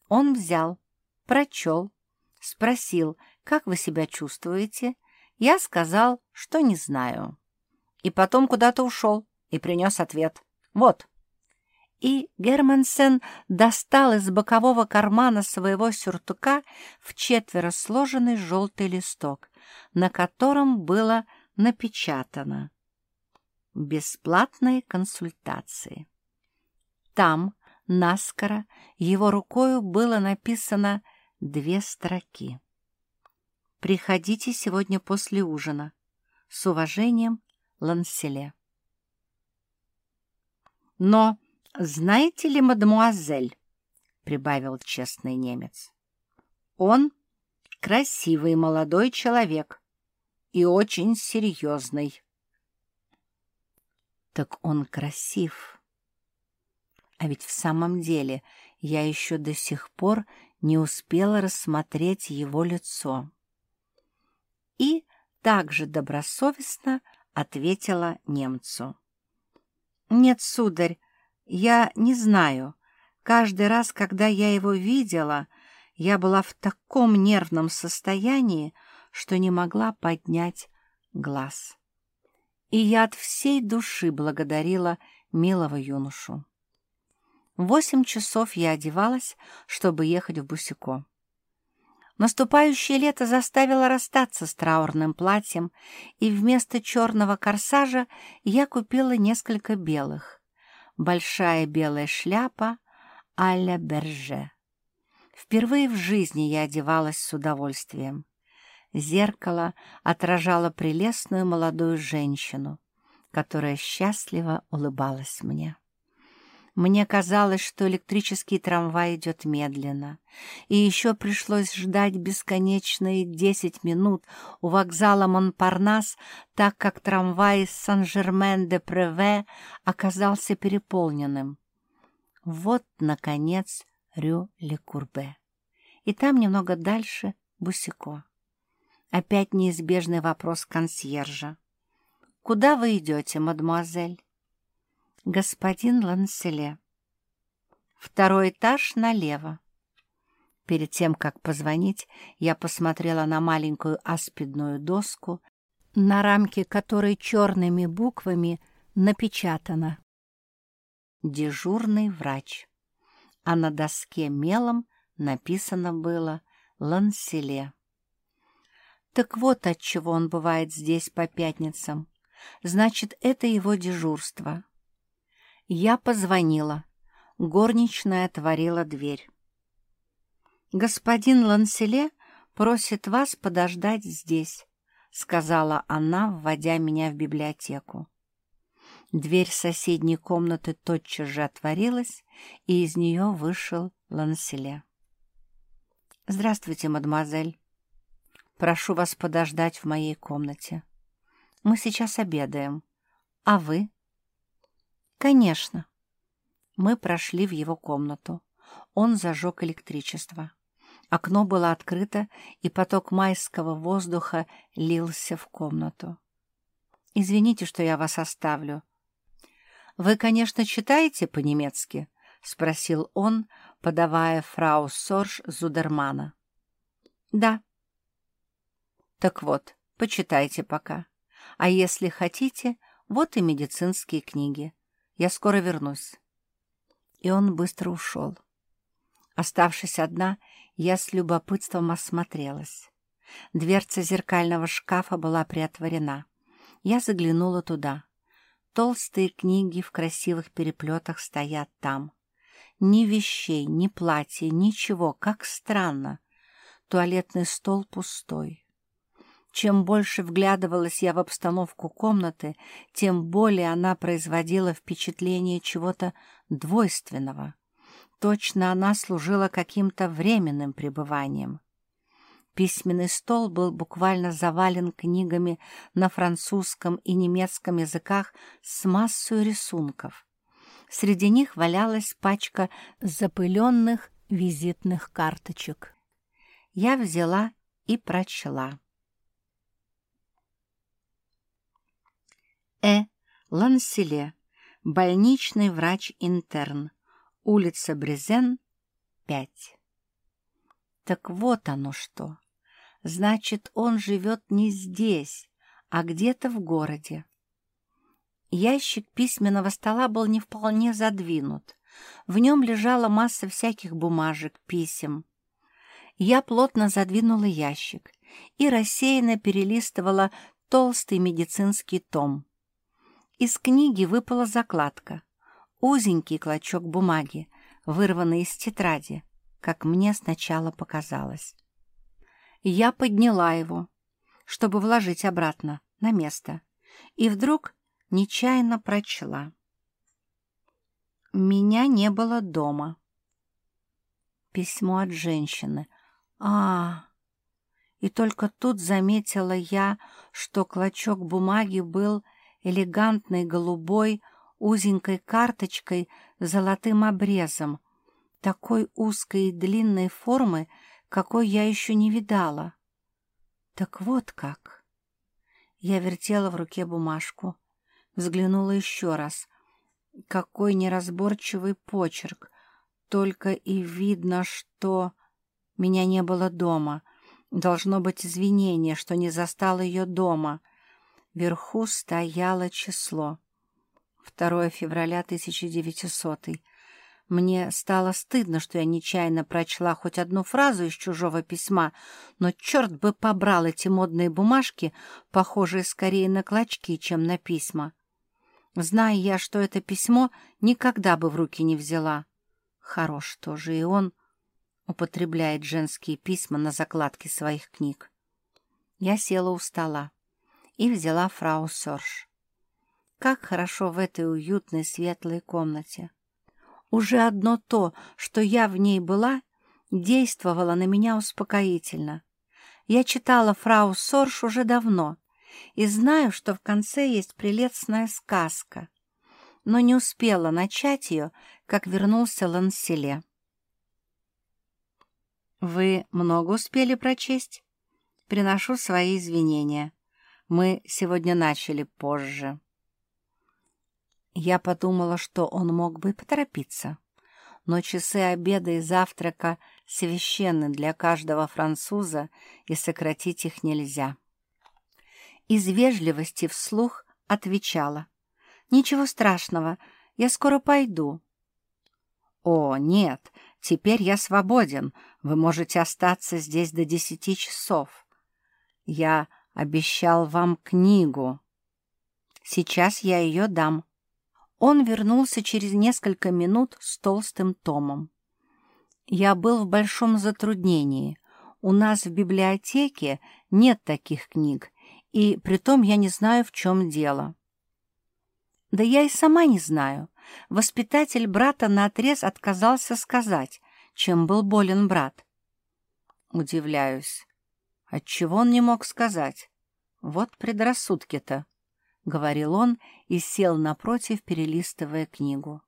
Он взял, прочел, спросил, как вы себя чувствуете. Я сказал, что не знаю. И потом куда-то ушел и принес ответ. Вот и Германсен достал из бокового кармана своего сюртука в четверо сложенный желтый листок, на котором было напечатано «Бесплатные консультации». Там, наскоро, его рукою было написано две строки. «Приходите сегодня после ужина. С уважением, Ланселе». Но «Знаете ли, мадемуазель?» — прибавил честный немец. «Он красивый молодой человек и очень серьезный». «Так он красив. А ведь в самом деле я еще до сих пор не успела рассмотреть его лицо». И также добросовестно ответила немцу. «Нет, сударь, я не знаю. Каждый раз, когда я его видела, я была в таком нервном состоянии, что не могла поднять глаз. И я от всей души благодарила милого юношу. Восемь часов я одевалась, чтобы ехать в Бусико. Наступающее лето заставило расстаться с траурным платьем, и вместо черного корсажа я купила несколько белых большая белая шляпа а-ля Берже. Впервые в жизни я одевалась с удовольствием. Зеркало отражало прелестную молодую женщину, которая счастливо улыбалась мне. Мне казалось, что электрический трамвай идет медленно, и еще пришлось ждать бесконечные десять минут у вокзала Монпарнас, так как трамвай Сан-Жермен-де-Преве оказался переполненным. Вот, наконец, Рю-Ле-Курбе. И там немного дальше Бусико. Опять неизбежный вопрос консьержа. «Куда вы идете, мадемуазель?» Господин Ланселе. Второй этаж налево. Перед тем, как позвонить, я посмотрела на маленькую аспидную доску, на рамке которой черными буквами напечатано «Дежурный врач», а на доске мелом написано было «Ланселе». Так вот отчего он бывает здесь по пятницам. Значит, это его дежурство. Я позвонила. Горничная отворила дверь. «Господин Ланселе просит вас подождать здесь», — сказала она, вводя меня в библиотеку. Дверь соседней комнаты тотчас же отворилась, и из нее вышел Ланселе. «Здравствуйте, мадемуазель. Прошу вас подождать в моей комнате. Мы сейчас обедаем. А вы? Конечно. Мы прошли в его комнату. Он зажег электричество. Окно было открыто, и поток майского воздуха лился в комнату. «Извините, что я вас оставлю». «Вы, конечно, читаете по-немецки?» — спросил он, подавая фрау Сорж Зудермана. «Да». «Так вот, почитайте пока. А если хотите, вот и медицинские книги. Я скоро вернусь». И он быстро ушел. Оставшись одна, я с любопытством осмотрелась. Дверца зеркального шкафа была приотворена. Я заглянула туда. Толстые книги в красивых переплетах стоят там. Ни вещей, ни платья, ничего, как странно. Туалетный стол пустой. Чем больше вглядывалась я в обстановку комнаты, тем более она производила впечатление чего-то двойственного. Точно она служила каким-то временным пребыванием. Письменный стол был буквально завален книгами на французском и немецком языках с массой рисунков. Среди них валялась пачка запыленных визитных карточек. Я взяла и прочла. Э. Ланселе, больничный врач-интерн, улица Брезен, 5. Так вот оно что. Значит, он живет не здесь, а где-то в городе. Ящик письменного стола был не вполне задвинут. В нем лежала масса всяких бумажек, писем. Я плотно задвинула ящик и рассеянно перелистывала толстый медицинский том. Из книги выпала закладка — узенький клочок бумаги, вырванный из тетради, как мне сначала показалось. Я подняла его, чтобы вложить обратно на место, и вдруг нечаянно прочла. Меня не было дома. Письмо от женщины. А, и только тут заметила я, что клочок бумаги был элегантной голубой, узенькой карточкой с золотым обрезом, такой узкой и длинной формы, какой я еще не видала. Так вот как. Я вертела в руке бумажку, взглянула еще раз. Какой неразборчивый почерк, только и видно, что... Меня не было дома. Должно быть извинение, что не застал ее дома. Вверху стояло число. 2 февраля 1900 Мне стало стыдно, что я нечаянно прочла хоть одну фразу из чужого письма, но черт бы побрал эти модные бумажки, похожие скорее на клочки, чем на письма. Зная я, что это письмо, никогда бы в руки не взяла. Хорош тоже и он употребляет женские письма на закладке своих книг. Я села у стола и взяла фрау Сорж. Как хорошо в этой уютной светлой комнате. Уже одно то, что я в ней была, действовало на меня успокоительно. Я читала фрау Сорш уже давно и знаю, что в конце есть прелестная сказка, но не успела начать ее, как вернулся Ланселе. «Вы много успели прочесть?» «Приношу свои извинения. Мы сегодня начали позже». Я подумала, что он мог бы поторопиться. Но часы обеда и завтрака священны для каждого француза, и сократить их нельзя. Из вежливости вслух отвечала. «Ничего страшного, я скоро пойду». «О, нет, теперь я свободен, вы можете остаться здесь до десяти часов. Я обещал вам книгу. Сейчас я ее дам». Он вернулся через несколько минут с толстым томом. «Я был в большом затруднении. У нас в библиотеке нет таких книг, и притом я не знаю, в чем дело». «Да я и сама не знаю. Воспитатель брата наотрез отказался сказать, чем был болен брат». «Удивляюсь. Отчего он не мог сказать? Вот предрассудки-то». — говорил он и сел напротив, перелистывая книгу.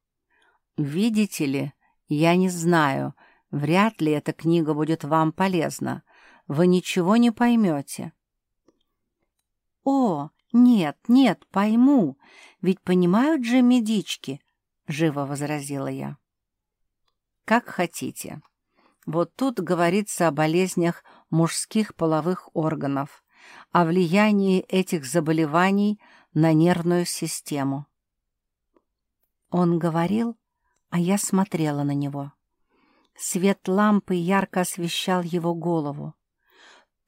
«Видите ли, я не знаю, вряд ли эта книга будет вам полезна. Вы ничего не поймете». «О, нет, нет, пойму, ведь понимают же медички», — живо возразила я. «Как хотите. Вот тут говорится о болезнях мужских половых органов, о влиянии этих заболеваний на нервную систему. Он говорил, а я смотрела на него. Свет лампы ярко освещал его голову.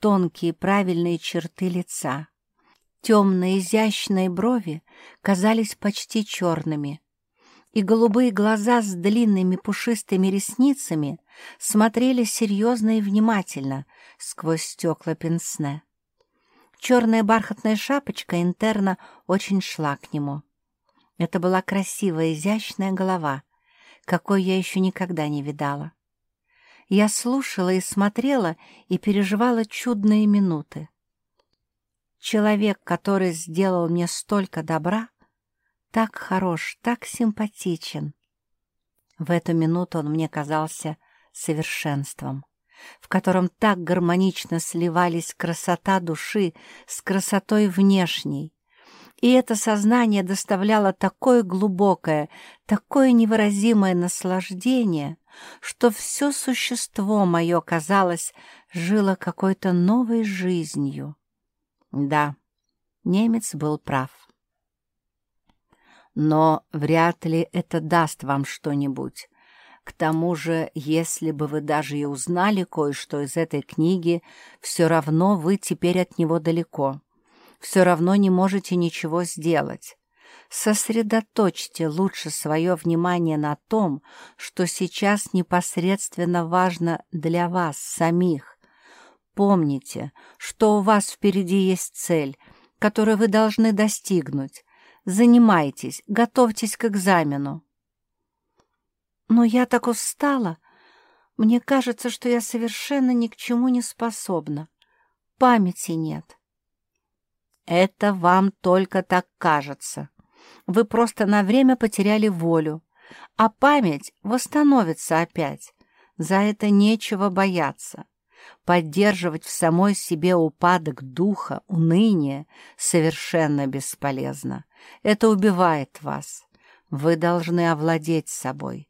Тонкие правильные черты лица. Темные изящные брови казались почти черными, и голубые глаза с длинными пушистыми ресницами смотрели серьезно и внимательно сквозь стекла пенсне. Черная бархатная шапочка интерна очень шла к нему. Это была красивая, изящная голова, какой я еще никогда не видала. Я слушала и смотрела и переживала чудные минуты. Человек, который сделал мне столько добра, так хорош, так симпатичен. В эту минуту он мне казался совершенством в котором так гармонично сливались красота души с красотой внешней. И это сознание доставляло такое глубокое, такое невыразимое наслаждение, что все существо мое, казалось, жило какой-то новой жизнью. Да, немец был прав. Но вряд ли это даст вам что-нибудь. К тому же, если бы вы даже и узнали кое-что из этой книги, все равно вы теперь от него далеко. Все равно не можете ничего сделать. Сосредоточьте лучше свое внимание на том, что сейчас непосредственно важно для вас самих. Помните, что у вас впереди есть цель, которую вы должны достигнуть. Занимайтесь, готовьтесь к экзамену. Но я так устала. Мне кажется, что я совершенно ни к чему не способна. Памяти нет. Это вам только так кажется. Вы просто на время потеряли волю, а память восстановится опять. За это нечего бояться. Поддерживать в самой себе упадок духа, уныние совершенно бесполезно. Это убивает вас. Вы должны овладеть собой.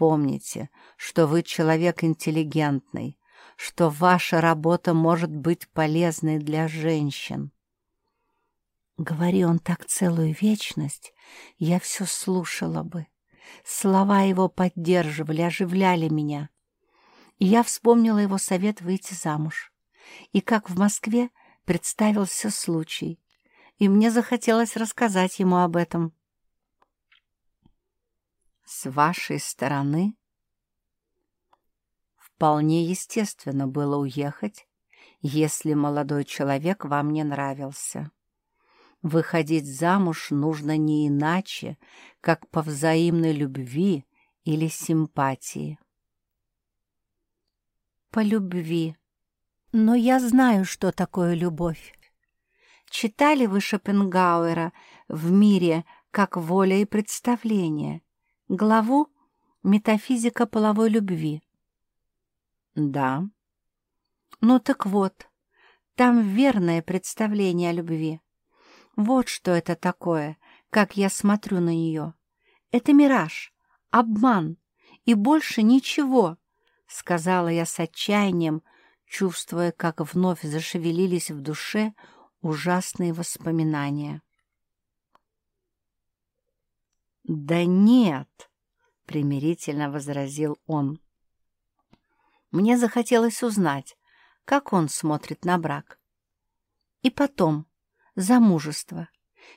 Помните, что вы человек интеллигентный, что ваша работа может быть полезной для женщин. Говори он так целую вечность, я все слушала бы. Слова его поддерживали, оживляли меня. И я вспомнила его совет выйти замуж. И как в Москве представился случай. И мне захотелось рассказать ему об этом. С вашей стороны вполне естественно было уехать, если молодой человек вам не нравился. Выходить замуж нужно не иначе, как по взаимной любви или симпатии. По любви. Но я знаю, что такое любовь. Читали вы Шопенгауэра в мире как воля и представление? Главу «Метафизика половой любви». Да. Ну так вот, там верное представление о любви. Вот что это такое, как я смотрю на нее. Это мираж, обман и больше ничего, сказала я с отчаянием, чувствуя, как вновь зашевелились в душе ужасные воспоминания. «Да нет!» — примирительно возразил он. Мне захотелось узнать, как он смотрит на брак. И потом, замужество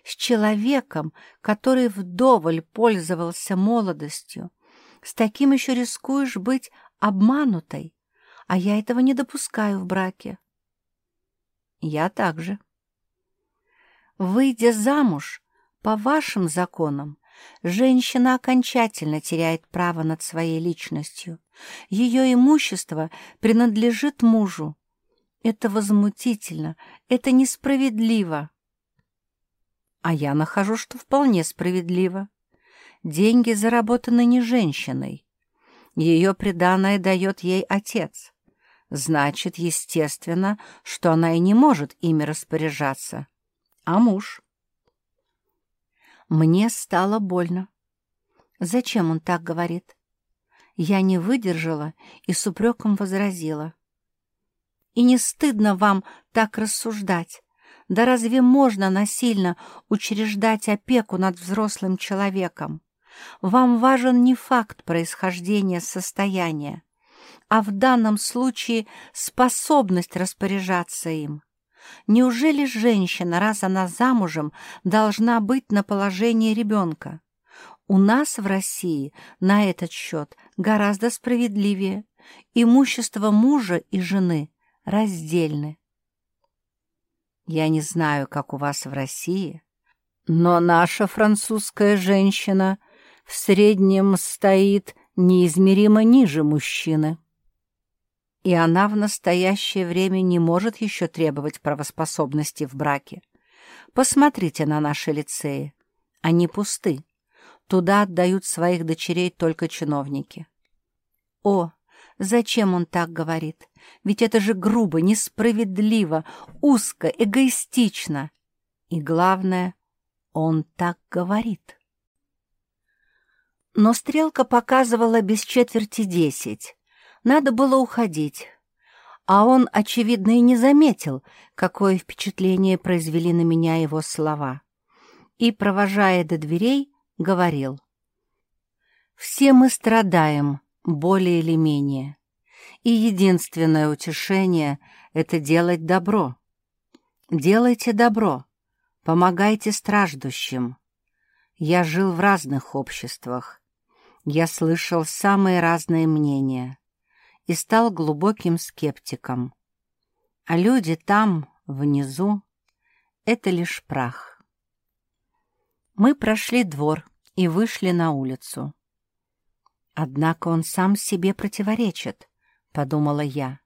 с человеком, который вдоволь пользовался молодостью, с таким еще рискуешь быть обманутой, а я этого не допускаю в браке. Я также. Выйдя замуж, по вашим законам, Женщина окончательно теряет право над своей личностью. Ее имущество принадлежит мужу. Это возмутительно, это несправедливо. А я нахожу, что вполне справедливо. Деньги заработаны не женщиной. Ее приданое дает ей отец. Значит, естественно, что она и не может ими распоряжаться. А муж? Мне стало больно. Зачем он так говорит? Я не выдержала и с упреком возразила. И не стыдно вам так рассуждать? Да разве можно насильно учреждать опеку над взрослым человеком? Вам важен не факт происхождения состояния, а в данном случае способность распоряжаться им. Неужели женщина, раз она замужем, должна быть на положении ребенка? У нас в России на этот счет гораздо справедливее. Имущество мужа и жены раздельны. Я не знаю, как у вас в России, но наша французская женщина в среднем стоит неизмеримо ниже мужчины. И она в настоящее время не может еще требовать правоспособности в браке. Посмотрите на наши лицеи. Они пусты. Туда отдают своих дочерей только чиновники. О, зачем он так говорит? Ведь это же грубо, несправедливо, узко, эгоистично. И главное, он так говорит. Но стрелка показывала без четверти десять. Надо было уходить. А он, очевидно, и не заметил, какое впечатление произвели на меня его слова. И, провожая до дверей, говорил. «Все мы страдаем, более или менее, и единственное утешение — это делать добро. Делайте добро, помогайте страждущим. Я жил в разных обществах, я слышал самые разные мнения и стал глубоким скептиком. А люди там, внизу, — это лишь прах. Мы прошли двор и вышли на улицу. «Однако он сам себе противоречит», — подумала я.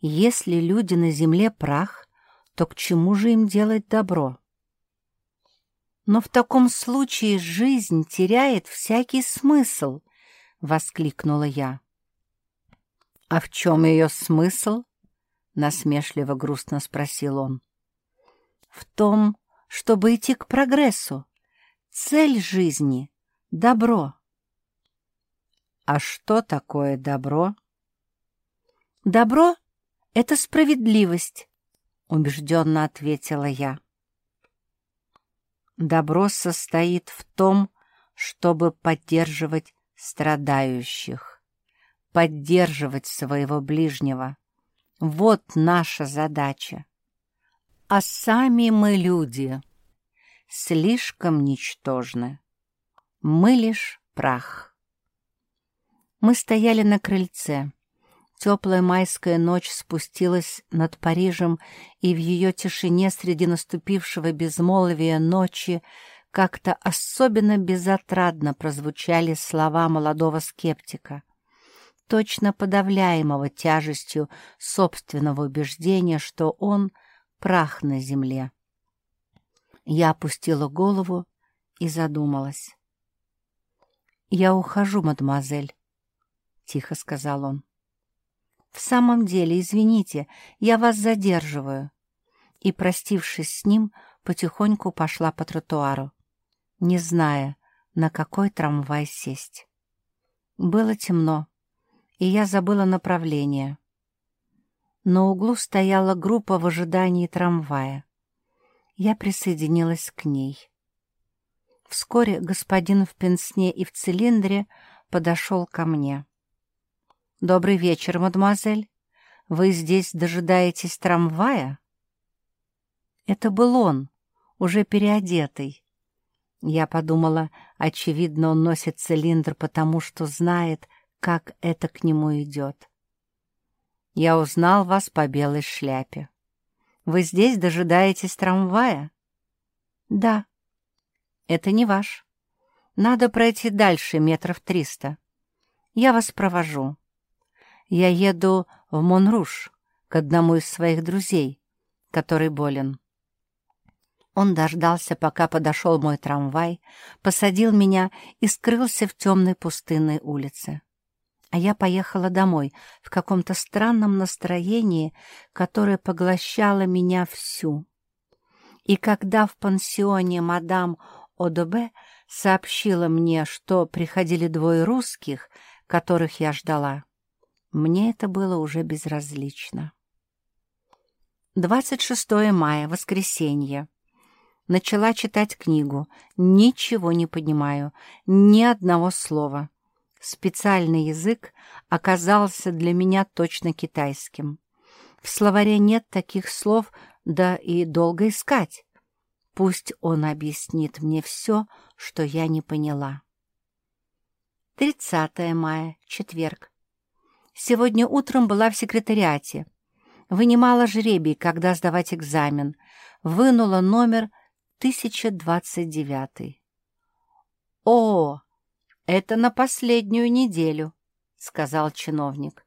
«Если люди на земле прах, то к чему же им делать добро?» «Но в таком случае жизнь теряет всякий смысл», — воскликнула я. «А в чем ее смысл?» — насмешливо грустно спросил он. «В том, чтобы идти к прогрессу. Цель жизни — добро». «А что такое добро?» «Добро — это справедливость», — убежденно ответила я. Добро состоит в том, чтобы поддерживать страдающих, поддерживать своего ближнего. Вот наша задача. А сами мы люди слишком ничтожны. Мы лишь прах. Мы стояли на крыльце. Теплая майская ночь спустилась над Парижем, и в ее тишине среди наступившего безмолвия ночи как-то особенно безотрадно прозвучали слова молодого скептика, точно подавляемого тяжестью собственного убеждения, что он — прах на земле. Я опустила голову и задумалась. «Я ухожу, мадемуазель», — тихо сказал он. «В самом деле, извините, я вас задерживаю». И, простившись с ним, потихоньку пошла по тротуару, не зная, на какой трамвай сесть. Было темно, и я забыла направление. На углу стояла группа в ожидании трамвая. Я присоединилась к ней. Вскоре господин в пенсне и в цилиндре подошел ко мне. «Добрый вечер, мадемуазель. Вы здесь дожидаетесь трамвая?» Это был он, уже переодетый. Я подумала, очевидно, он носит цилиндр, потому что знает, как это к нему идет. Я узнал вас по белой шляпе. Вы здесь дожидаетесь трамвая? Да. Это не ваш. Надо пройти дальше метров триста. Я вас провожу. Я еду в Монруш к одному из своих друзей, который болен. Он дождался, пока подошел мой трамвай, посадил меня и скрылся в темной пустынной улице. А я поехала домой в каком-то странном настроении, которое поглощало меня всю. И когда в пансионе мадам Одобе сообщила мне, что приходили двое русских, которых я ждала, мне это было уже безразлично. 26 мая, воскресенье. Начала читать книгу. Ничего не понимаю. Ни одного слова. Специальный язык оказался для меня точно китайским. В словаре нет таких слов, да и долго искать. Пусть он объяснит мне все, что я не поняла. 30 мая, четверг. Сегодня утром была в секретариате. Вынимала жребий, когда сдавать экзамен. Вынула номер 1029. «О, это на последнюю неделю», — сказал чиновник.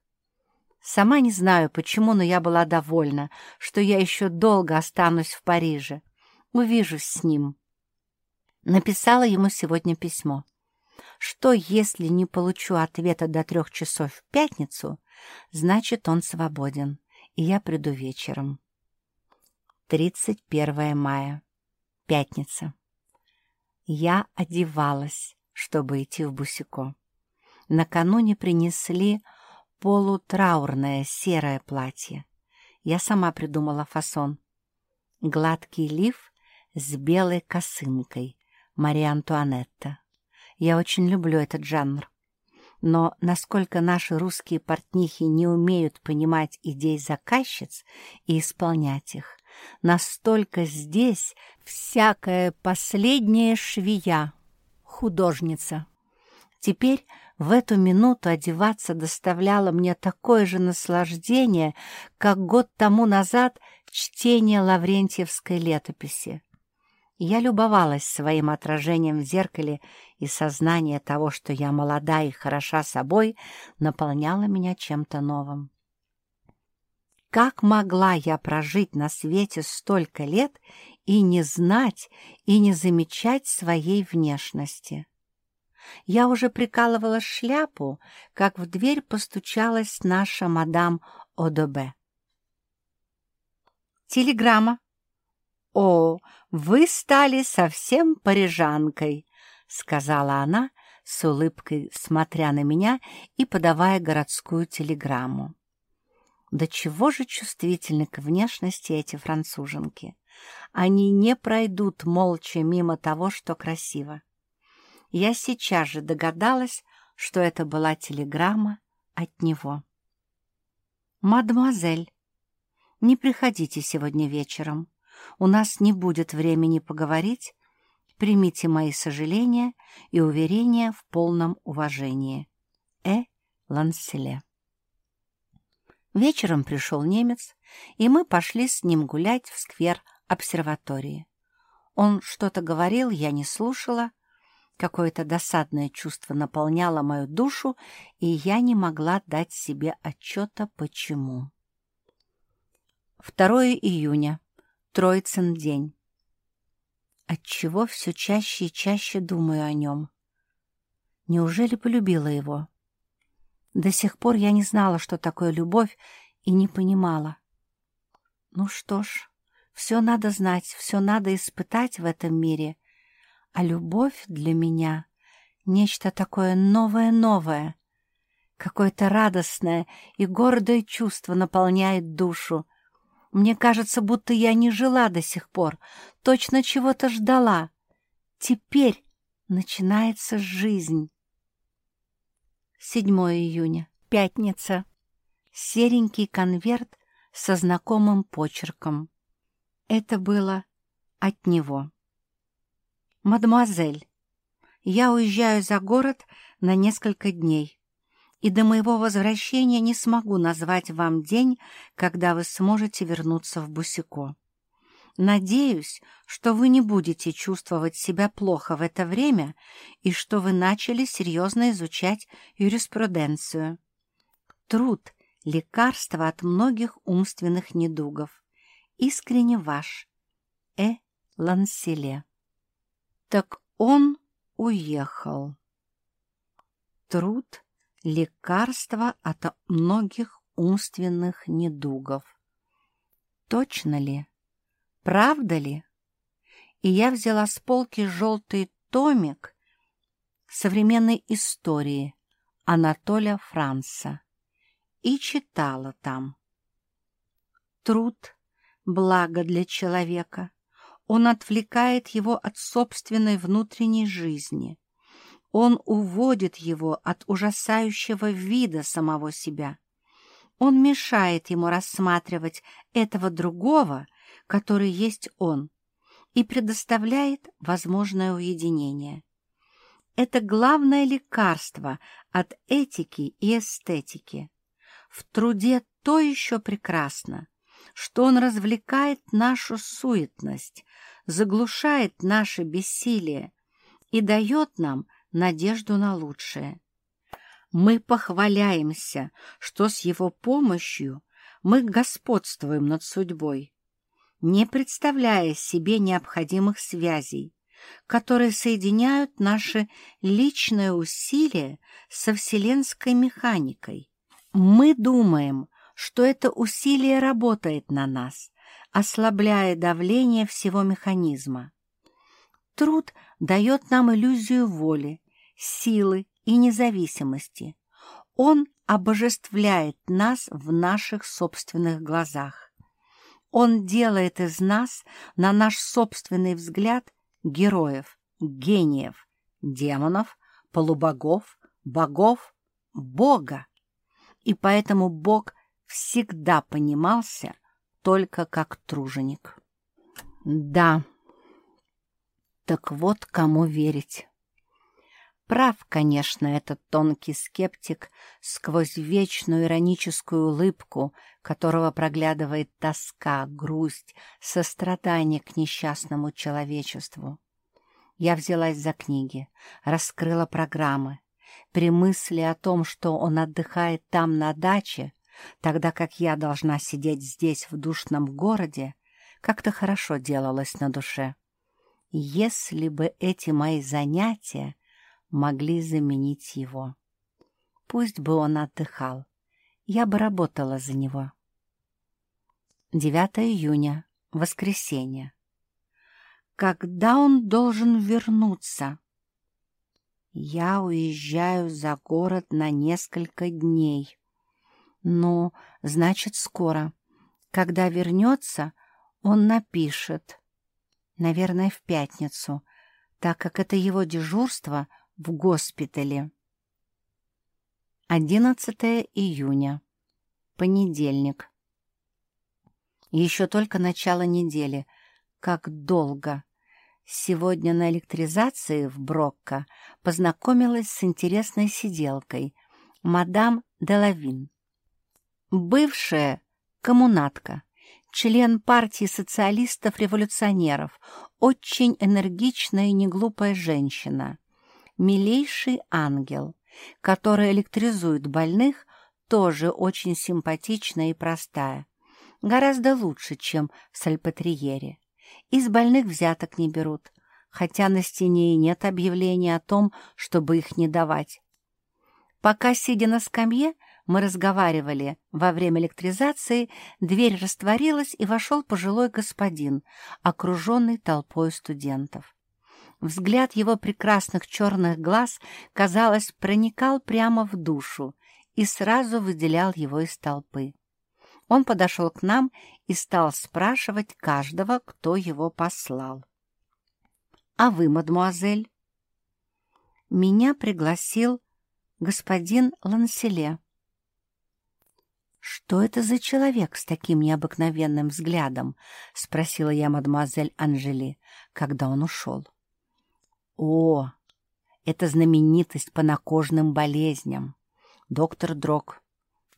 Сама не знаю, почему, но я была довольна, что я еще долго останусь в Париже. Увижусь с ним. Написала ему сегодня письмо. Что, если не получу ответа до трех часов в пятницу, значит, он свободен, и я приду вечером. 31 мая. Пятница. Я одевалась, чтобы идти в Бусико. Накануне принесли полутраурное серое платье. Я сама придумала фасон. Гладкий лиф с белой косынкой. Мария Антуанетта. Я очень люблю этот жанр. Но насколько наши русские портнихи не умеют понимать идей заказчиц и исполнять их, Настолько здесь всякая последняя швея, художница. Теперь в эту минуту одеваться доставляло мне такое же наслаждение, как год тому назад чтение Лаврентьевской летописи. Я любовалась своим отражением в зеркале, и сознание того, что я молода и хороша собой, наполняло меня чем-то новым. Как могла я прожить на свете столько лет и не знать, и не замечать своей внешности? Я уже прикалывала шляпу, как в дверь постучалась наша мадам Одобе. «Телеграмма. О, вы стали совсем парижанкой», — сказала она, с улыбкой смотря на меня и подавая городскую телеграмму. Да чего же чувствительны к внешности эти француженки? Они не пройдут молча мимо того, что красиво. Я сейчас же догадалась, что это была телеграмма от него. «Мадемуазель, не приходите сегодня вечером. У нас не будет времени поговорить. Примите мои сожаления и уверения в полном уважении. Э. Ланселе». Вечером пришел немец, и мы пошли с ним гулять в сквер обсерватории. Он что-то говорил, я не слушала. Какое-то досадное чувство наполняло мою душу, и я не могла дать себе отчета, почему. 2 июня. Троицын день. Отчего все чаще и чаще думаю о нем? Неужели полюбила его? До сих пор я не знала, что такое любовь, и не понимала. Ну что ж, все надо знать, все надо испытать в этом мире. А любовь для меня — нечто такое новое-новое. Какое-то радостное и гордое чувство наполняет душу. Мне кажется, будто я не жила до сих пор, точно чего-то ждала. Теперь начинается жизнь. 7 июня. Пятница. Серенький конверт со знакомым почерком. Это было от него. «Мадемуазель, я уезжаю за город на несколько дней, и до моего возвращения не смогу назвать вам день, когда вы сможете вернуться в Бусико. Надеюсь, что вы не будете чувствовать себя плохо в это время и что вы начали серьезно изучать юриспруденцию. Труд – лекарство от многих умственных недугов. Искренне ваш. Э. Ланселе. Так он уехал. Труд — лекарство от многих умственных недугов. Точно ли? Правда ли? И я взяла с полки желтый томик современной истории Анатолия Франца и читала там. Труд — благо для человека. Он отвлекает его от собственной внутренней жизни. Он уводит его от ужасающего вида самого себя. Он мешает ему рассматривать этого другого, который есть он, и предоставляет возможное уединение. Это главное лекарство от этики и эстетики. В труде то еще прекрасно, что он развлекает нашу суетность, заглушает наше бессилие и дает нам надежду на лучшее. Мы похваляемся, что с его помощью мы господствуем над судьбой, не представляя себе необходимых связей, которые соединяют наши личные усилия со вселенской механикой. Мы думаем, что это усилие работает на нас, ослабляя давление всего механизма. Труд дает нам иллюзию воли, силы и независимости. Он обожествляет нас в наших собственных глазах. Он делает из нас, на наш собственный взгляд, героев, гениев, демонов, полубогов, богов, Бога. И поэтому Бог всегда понимался только как труженик. Да, так вот кому верить. Прав, конечно, этот тонкий скептик сквозь вечную ироническую улыбку, которого проглядывает тоска, грусть, сострадание к несчастному человечеству. Я взялась за книги, раскрыла программы. При мысли о том, что он отдыхает там на даче, тогда как я должна сидеть здесь в душном городе, как-то хорошо делалось на душе. Если бы эти мои занятия могли заменить его. Пусть бы он отдыхал, я бы работала за него. 9 июня, воскресенье. Когда он должен вернуться? Я уезжаю за город на несколько дней. Ну, значит, скоро. Когда вернется, он напишет. Наверное, в пятницу, так как это его дежурство — в госпитале. 11 июня. Понедельник. Еще только начало недели. Как долго. Сегодня на электризации в Брокко познакомилась с интересной сиделкой, мадам Делавин. Бывшая коммунатка, член партии социалистов-революционеров, очень энергичная и неглупая женщина милейший ангел, который электризует больных, тоже очень симпатичная и простая. Гораздо лучше, чем в Сальпатриере. Из больных взяток не берут, хотя на стене и нет объявления о том, чтобы их не давать. Пока, сидя на скамье, мы разговаривали во время электризации, дверь растворилась, и вошел пожилой господин, окруженный толпой студентов. Взгляд его прекрасных черных глаз, казалось, проникал прямо в душу и сразу выделял его из толпы. Он подошел к нам и стал спрашивать каждого, кто его послал. «А вы, мадмуазель?» «Меня пригласил господин Ланселе». «Что это за человек с таким необыкновенным взглядом?» — спросила я мадемуазель Анжели, когда он ушел. О, это знаменитость по накожным болезням. Доктор Дрог.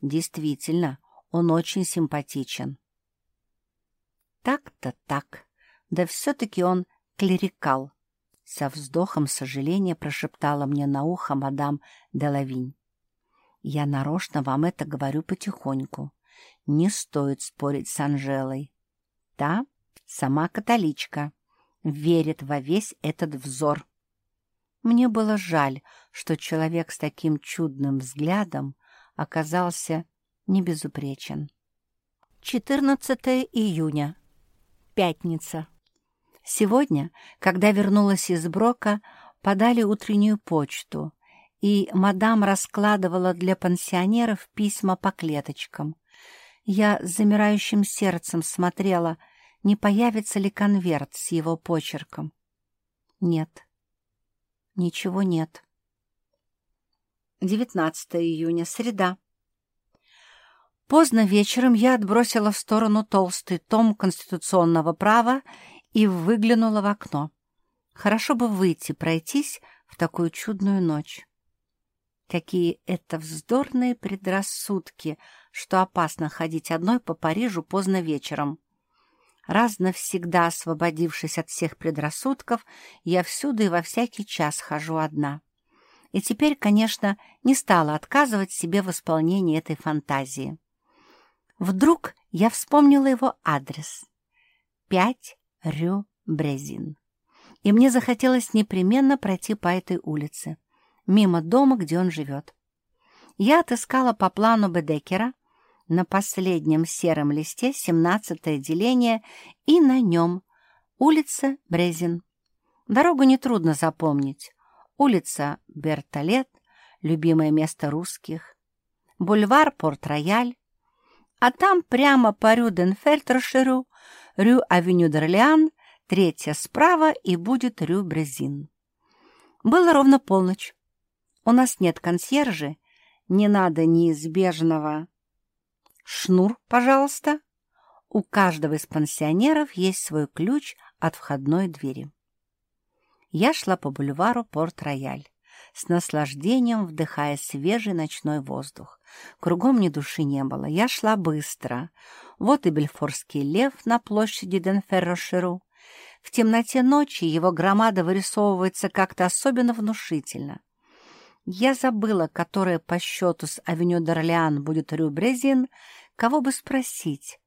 Действительно, он очень симпатичен. Так-то так. Да все-таки он клерикал. Со вздохом сожаления прошептала мне на ухо мадам Делавинь. Я нарочно вам это говорю потихоньку. Не стоит спорить с Анжелой. Та сама католичка. верит во весь этот взор. Мне было жаль, что человек с таким чудным взглядом оказался небезупречен. 14 июня. Пятница. Сегодня, когда вернулась из Брока, подали утреннюю почту, и мадам раскладывала для пансионеров письма по клеточкам. Я с замирающим сердцем смотрела, не появится ли конверт с его почерком. Нет, ничего нет. 19 июня, среда. Поздно вечером я отбросила в сторону толстый том конституционного права и выглянула в окно. Хорошо бы выйти, пройтись в такую чудную ночь. Какие это вздорные предрассудки, что опасно ходить одной по Парижу поздно вечером. Раз навсегда освободившись от всех предрассудков, я всюду и во всякий час хожу одна. И теперь, конечно, не стала отказывать себе в исполнении этой фантазии. Вдруг я вспомнила его адрес. 5 Рю Брезин. И мне захотелось непременно пройти по этой улице мимо дома, где он живет. Я отыскала по плану Бедекера на последнем сером листе 17-е деление и на нем улица Брезин. Дорогу нетрудно запомнить. Улица Бертолет, любимое место русских, бульвар Порт-Рояль, а там прямо по Рю Денфельтрошеру, Рю Авеню Дорлеан, третья справа и будет Рю Брезин. Было ровно полночь. У нас нет консьержи, не надо неизбежного. Шнур, пожалуйста. У каждого из пансионеров есть свой ключ от входной двери. Я шла по бульвару Порт-Рояль, с наслаждением вдыхая свежий ночной воздух. Кругом ни души не было. Я шла быстро. Вот и Бельфорский лев на площади Денферрошеру. В темноте ночи его громада вырисовывается как-то особенно внушительно. Я забыла, которая по счету с авеню Дорлеан будет Рю Брезин, кого бы спросить.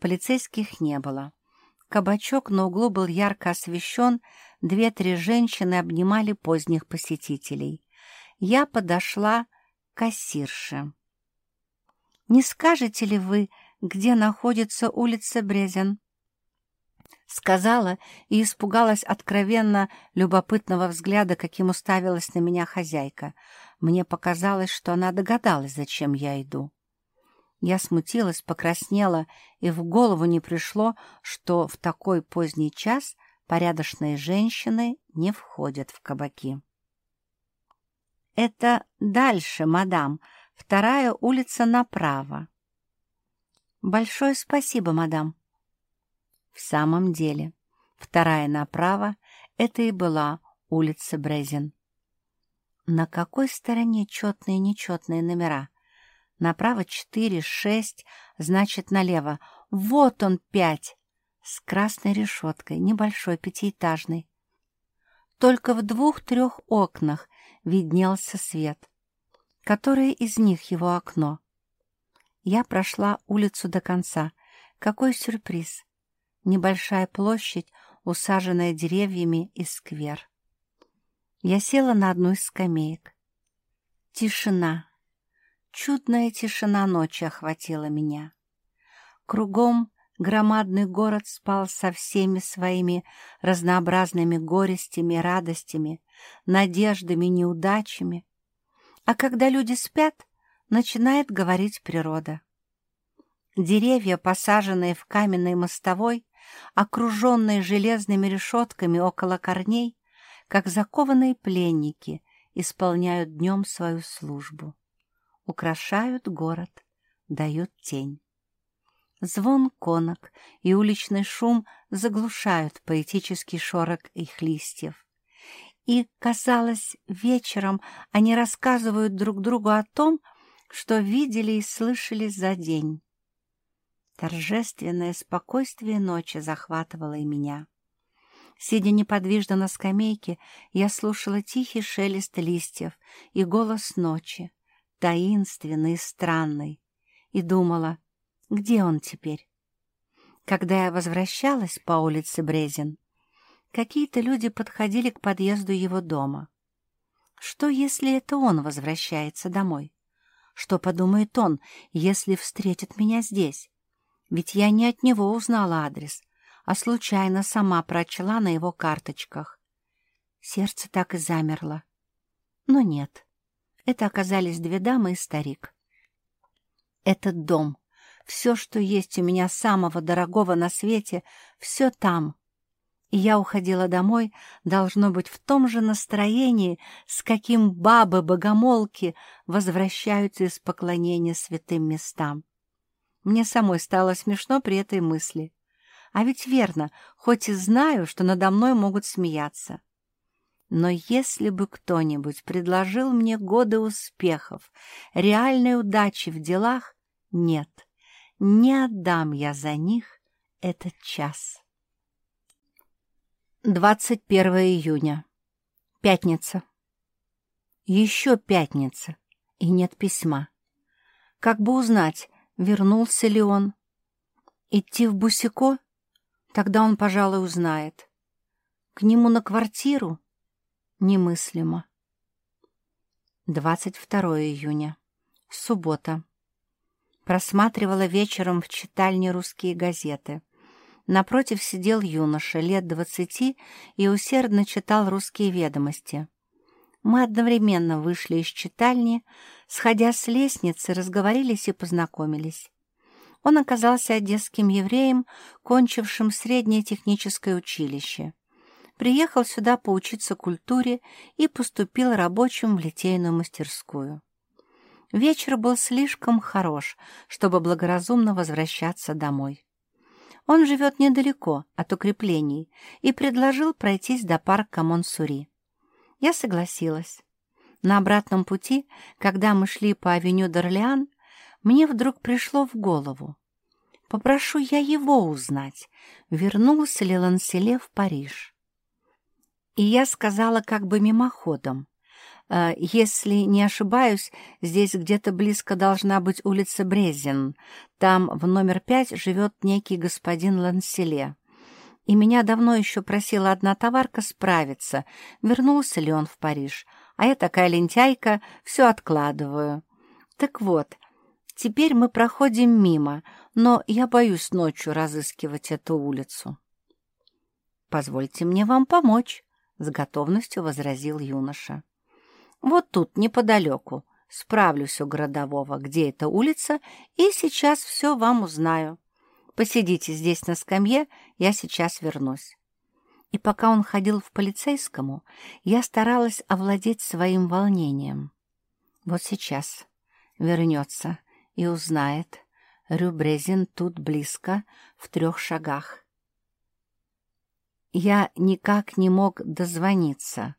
Полицейских не было. Кабачок на углу был ярко освещен, две-три женщины обнимали поздних посетителей. Я подошла к кассирше. «Не скажете ли вы, где находится улица Брезин?» Сказала и испугалась откровенно любопытного взгляда, каким уставилась на меня хозяйка. Мне показалось, что она догадалась, зачем я иду. Я смутилась, покраснела, и в голову не пришло, что в такой поздний час порядочные женщины не входят в кабаки. «Это дальше, мадам, вторая улица направо». «Большое спасибо, мадам», в самом деле, вторая направо — это и была улица Брезин. На какой стороне четные и нечетные номера? Направо четыре, шесть, значит, налево. Вот он, пять, с красной решеткой, небольшой, пятиэтажный. Только в двух-трех окнах виднелся свет. Которое из них его окно? Я прошла улицу до конца. Какой сюрприз! Небольшая площадь, усаженная деревьями и сквер. Я села на одну из скамеек. Тишина. Чудная тишина ночи охватила меня. Кругом громадный город спал со всеми своими разнообразными горестями, радостями, надеждами, неудачами. А когда люди спят, начинает говорить природа. Деревья, посаженные в каменной мостовой, окруженные железными решетками около корней, как закованные пленники, исполняют днем свою службу. Украшают город, дают тень. Звон конок и уличный шум заглушают поэтический шорох их листьев. И, казалось, вечером они рассказывают друг другу о том, что видели и слышали за день. Торжественное спокойствие ночи захватывало и меня. Сидя неподвижно на скамейке, я слушала тихий шелест листьев и голос ночи, таинственный и странный, и думала, где он теперь? Когда я возвращалась по улице Брезин, какие-то люди подходили к подъезду его дома. Что, если это он возвращается домой? Что подумает он, если встретит меня здесь? Ведь я не от него узнала адрес, а случайно сама прочла на его карточках. Сердце так и замерло. Но нет, это оказались две дамы и старик. Этот дом, все, что есть у меня самого дорогого на свете, все там — и я уходила домой, должно быть, в том же настроении, с каким бабы-богомолки возвращаются из поклонения святым местам. Мне самой стало смешно при этой мысли. А ведь верно, хоть и знаю, что надо мной могут смеяться. Но если бы кто-нибудь предложил мне годы успехов, реальной удачи в делах, нет, не отдам я за них этот час. 21 июня. Пятница. Еще пятница, и нет письма. Как бы узнать, вернулся ли он? Идти в Бусико? Тогда он, пожалуй, узнает. К нему на квартиру? Немыслимо. 22 июня. Суббота. Просматривала вечером в читальне русские газеты. Напротив сидел юноша, лет двадцати, и усердно читал русские ведомости. Мы одновременно вышли из читальни, сходя с лестницы, разговорились и познакомились. Он оказался одесским евреем, кончившим среднее техническое училище. Приехал сюда поучиться культуре и поступил рабочим в литейную мастерскую. Вечер был слишком хорош, чтобы благоразумно возвращаться домой. Он живет недалеко от укреплений и предложил пройтись до парка Монсури. Я согласилась. На обратном пути, когда мы шли по авеню Дорлеан, мне вдруг пришло в голову. Попрошу я его узнать, вернулся ли Ланселе в Париж. И я сказала как бы мимоходом. Э, если не ошибаюсь, здесь где-то близко должна быть улица Брезин. Там в номер пять живет некий господин Ланселе. И меня давно еще просила одна товарка справиться, вернулся ли он в Париж. А я такая лентяйка, все откладываю. Так вот, теперь мы проходим мимо, но я боюсь ночью разыскивать эту улицу. «Позвольте мне вам помочь», — с готовностью возразил юноша. Вот тут, неподалеку. Справлюсь у городового, где эта улица, и сейчас все вам узнаю. Посидите здесь на скамье, я сейчас вернусь. И пока он ходил в полицейскому, я старалась овладеть своим волнением. Вот сейчас вернется и узнает. Рюбрезин тут близко, в трех шагах. Я никак не мог дозвониться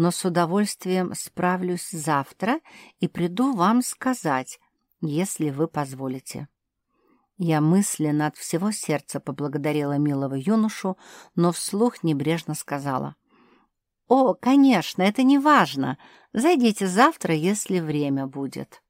но с удовольствием справлюсь завтра и приду вам сказать, если вы позволите». Я мысленно от всего сердца поблагодарила милого юношу, но вслух небрежно сказала. «О, конечно, это не важно. Зайдите завтра, если время будет».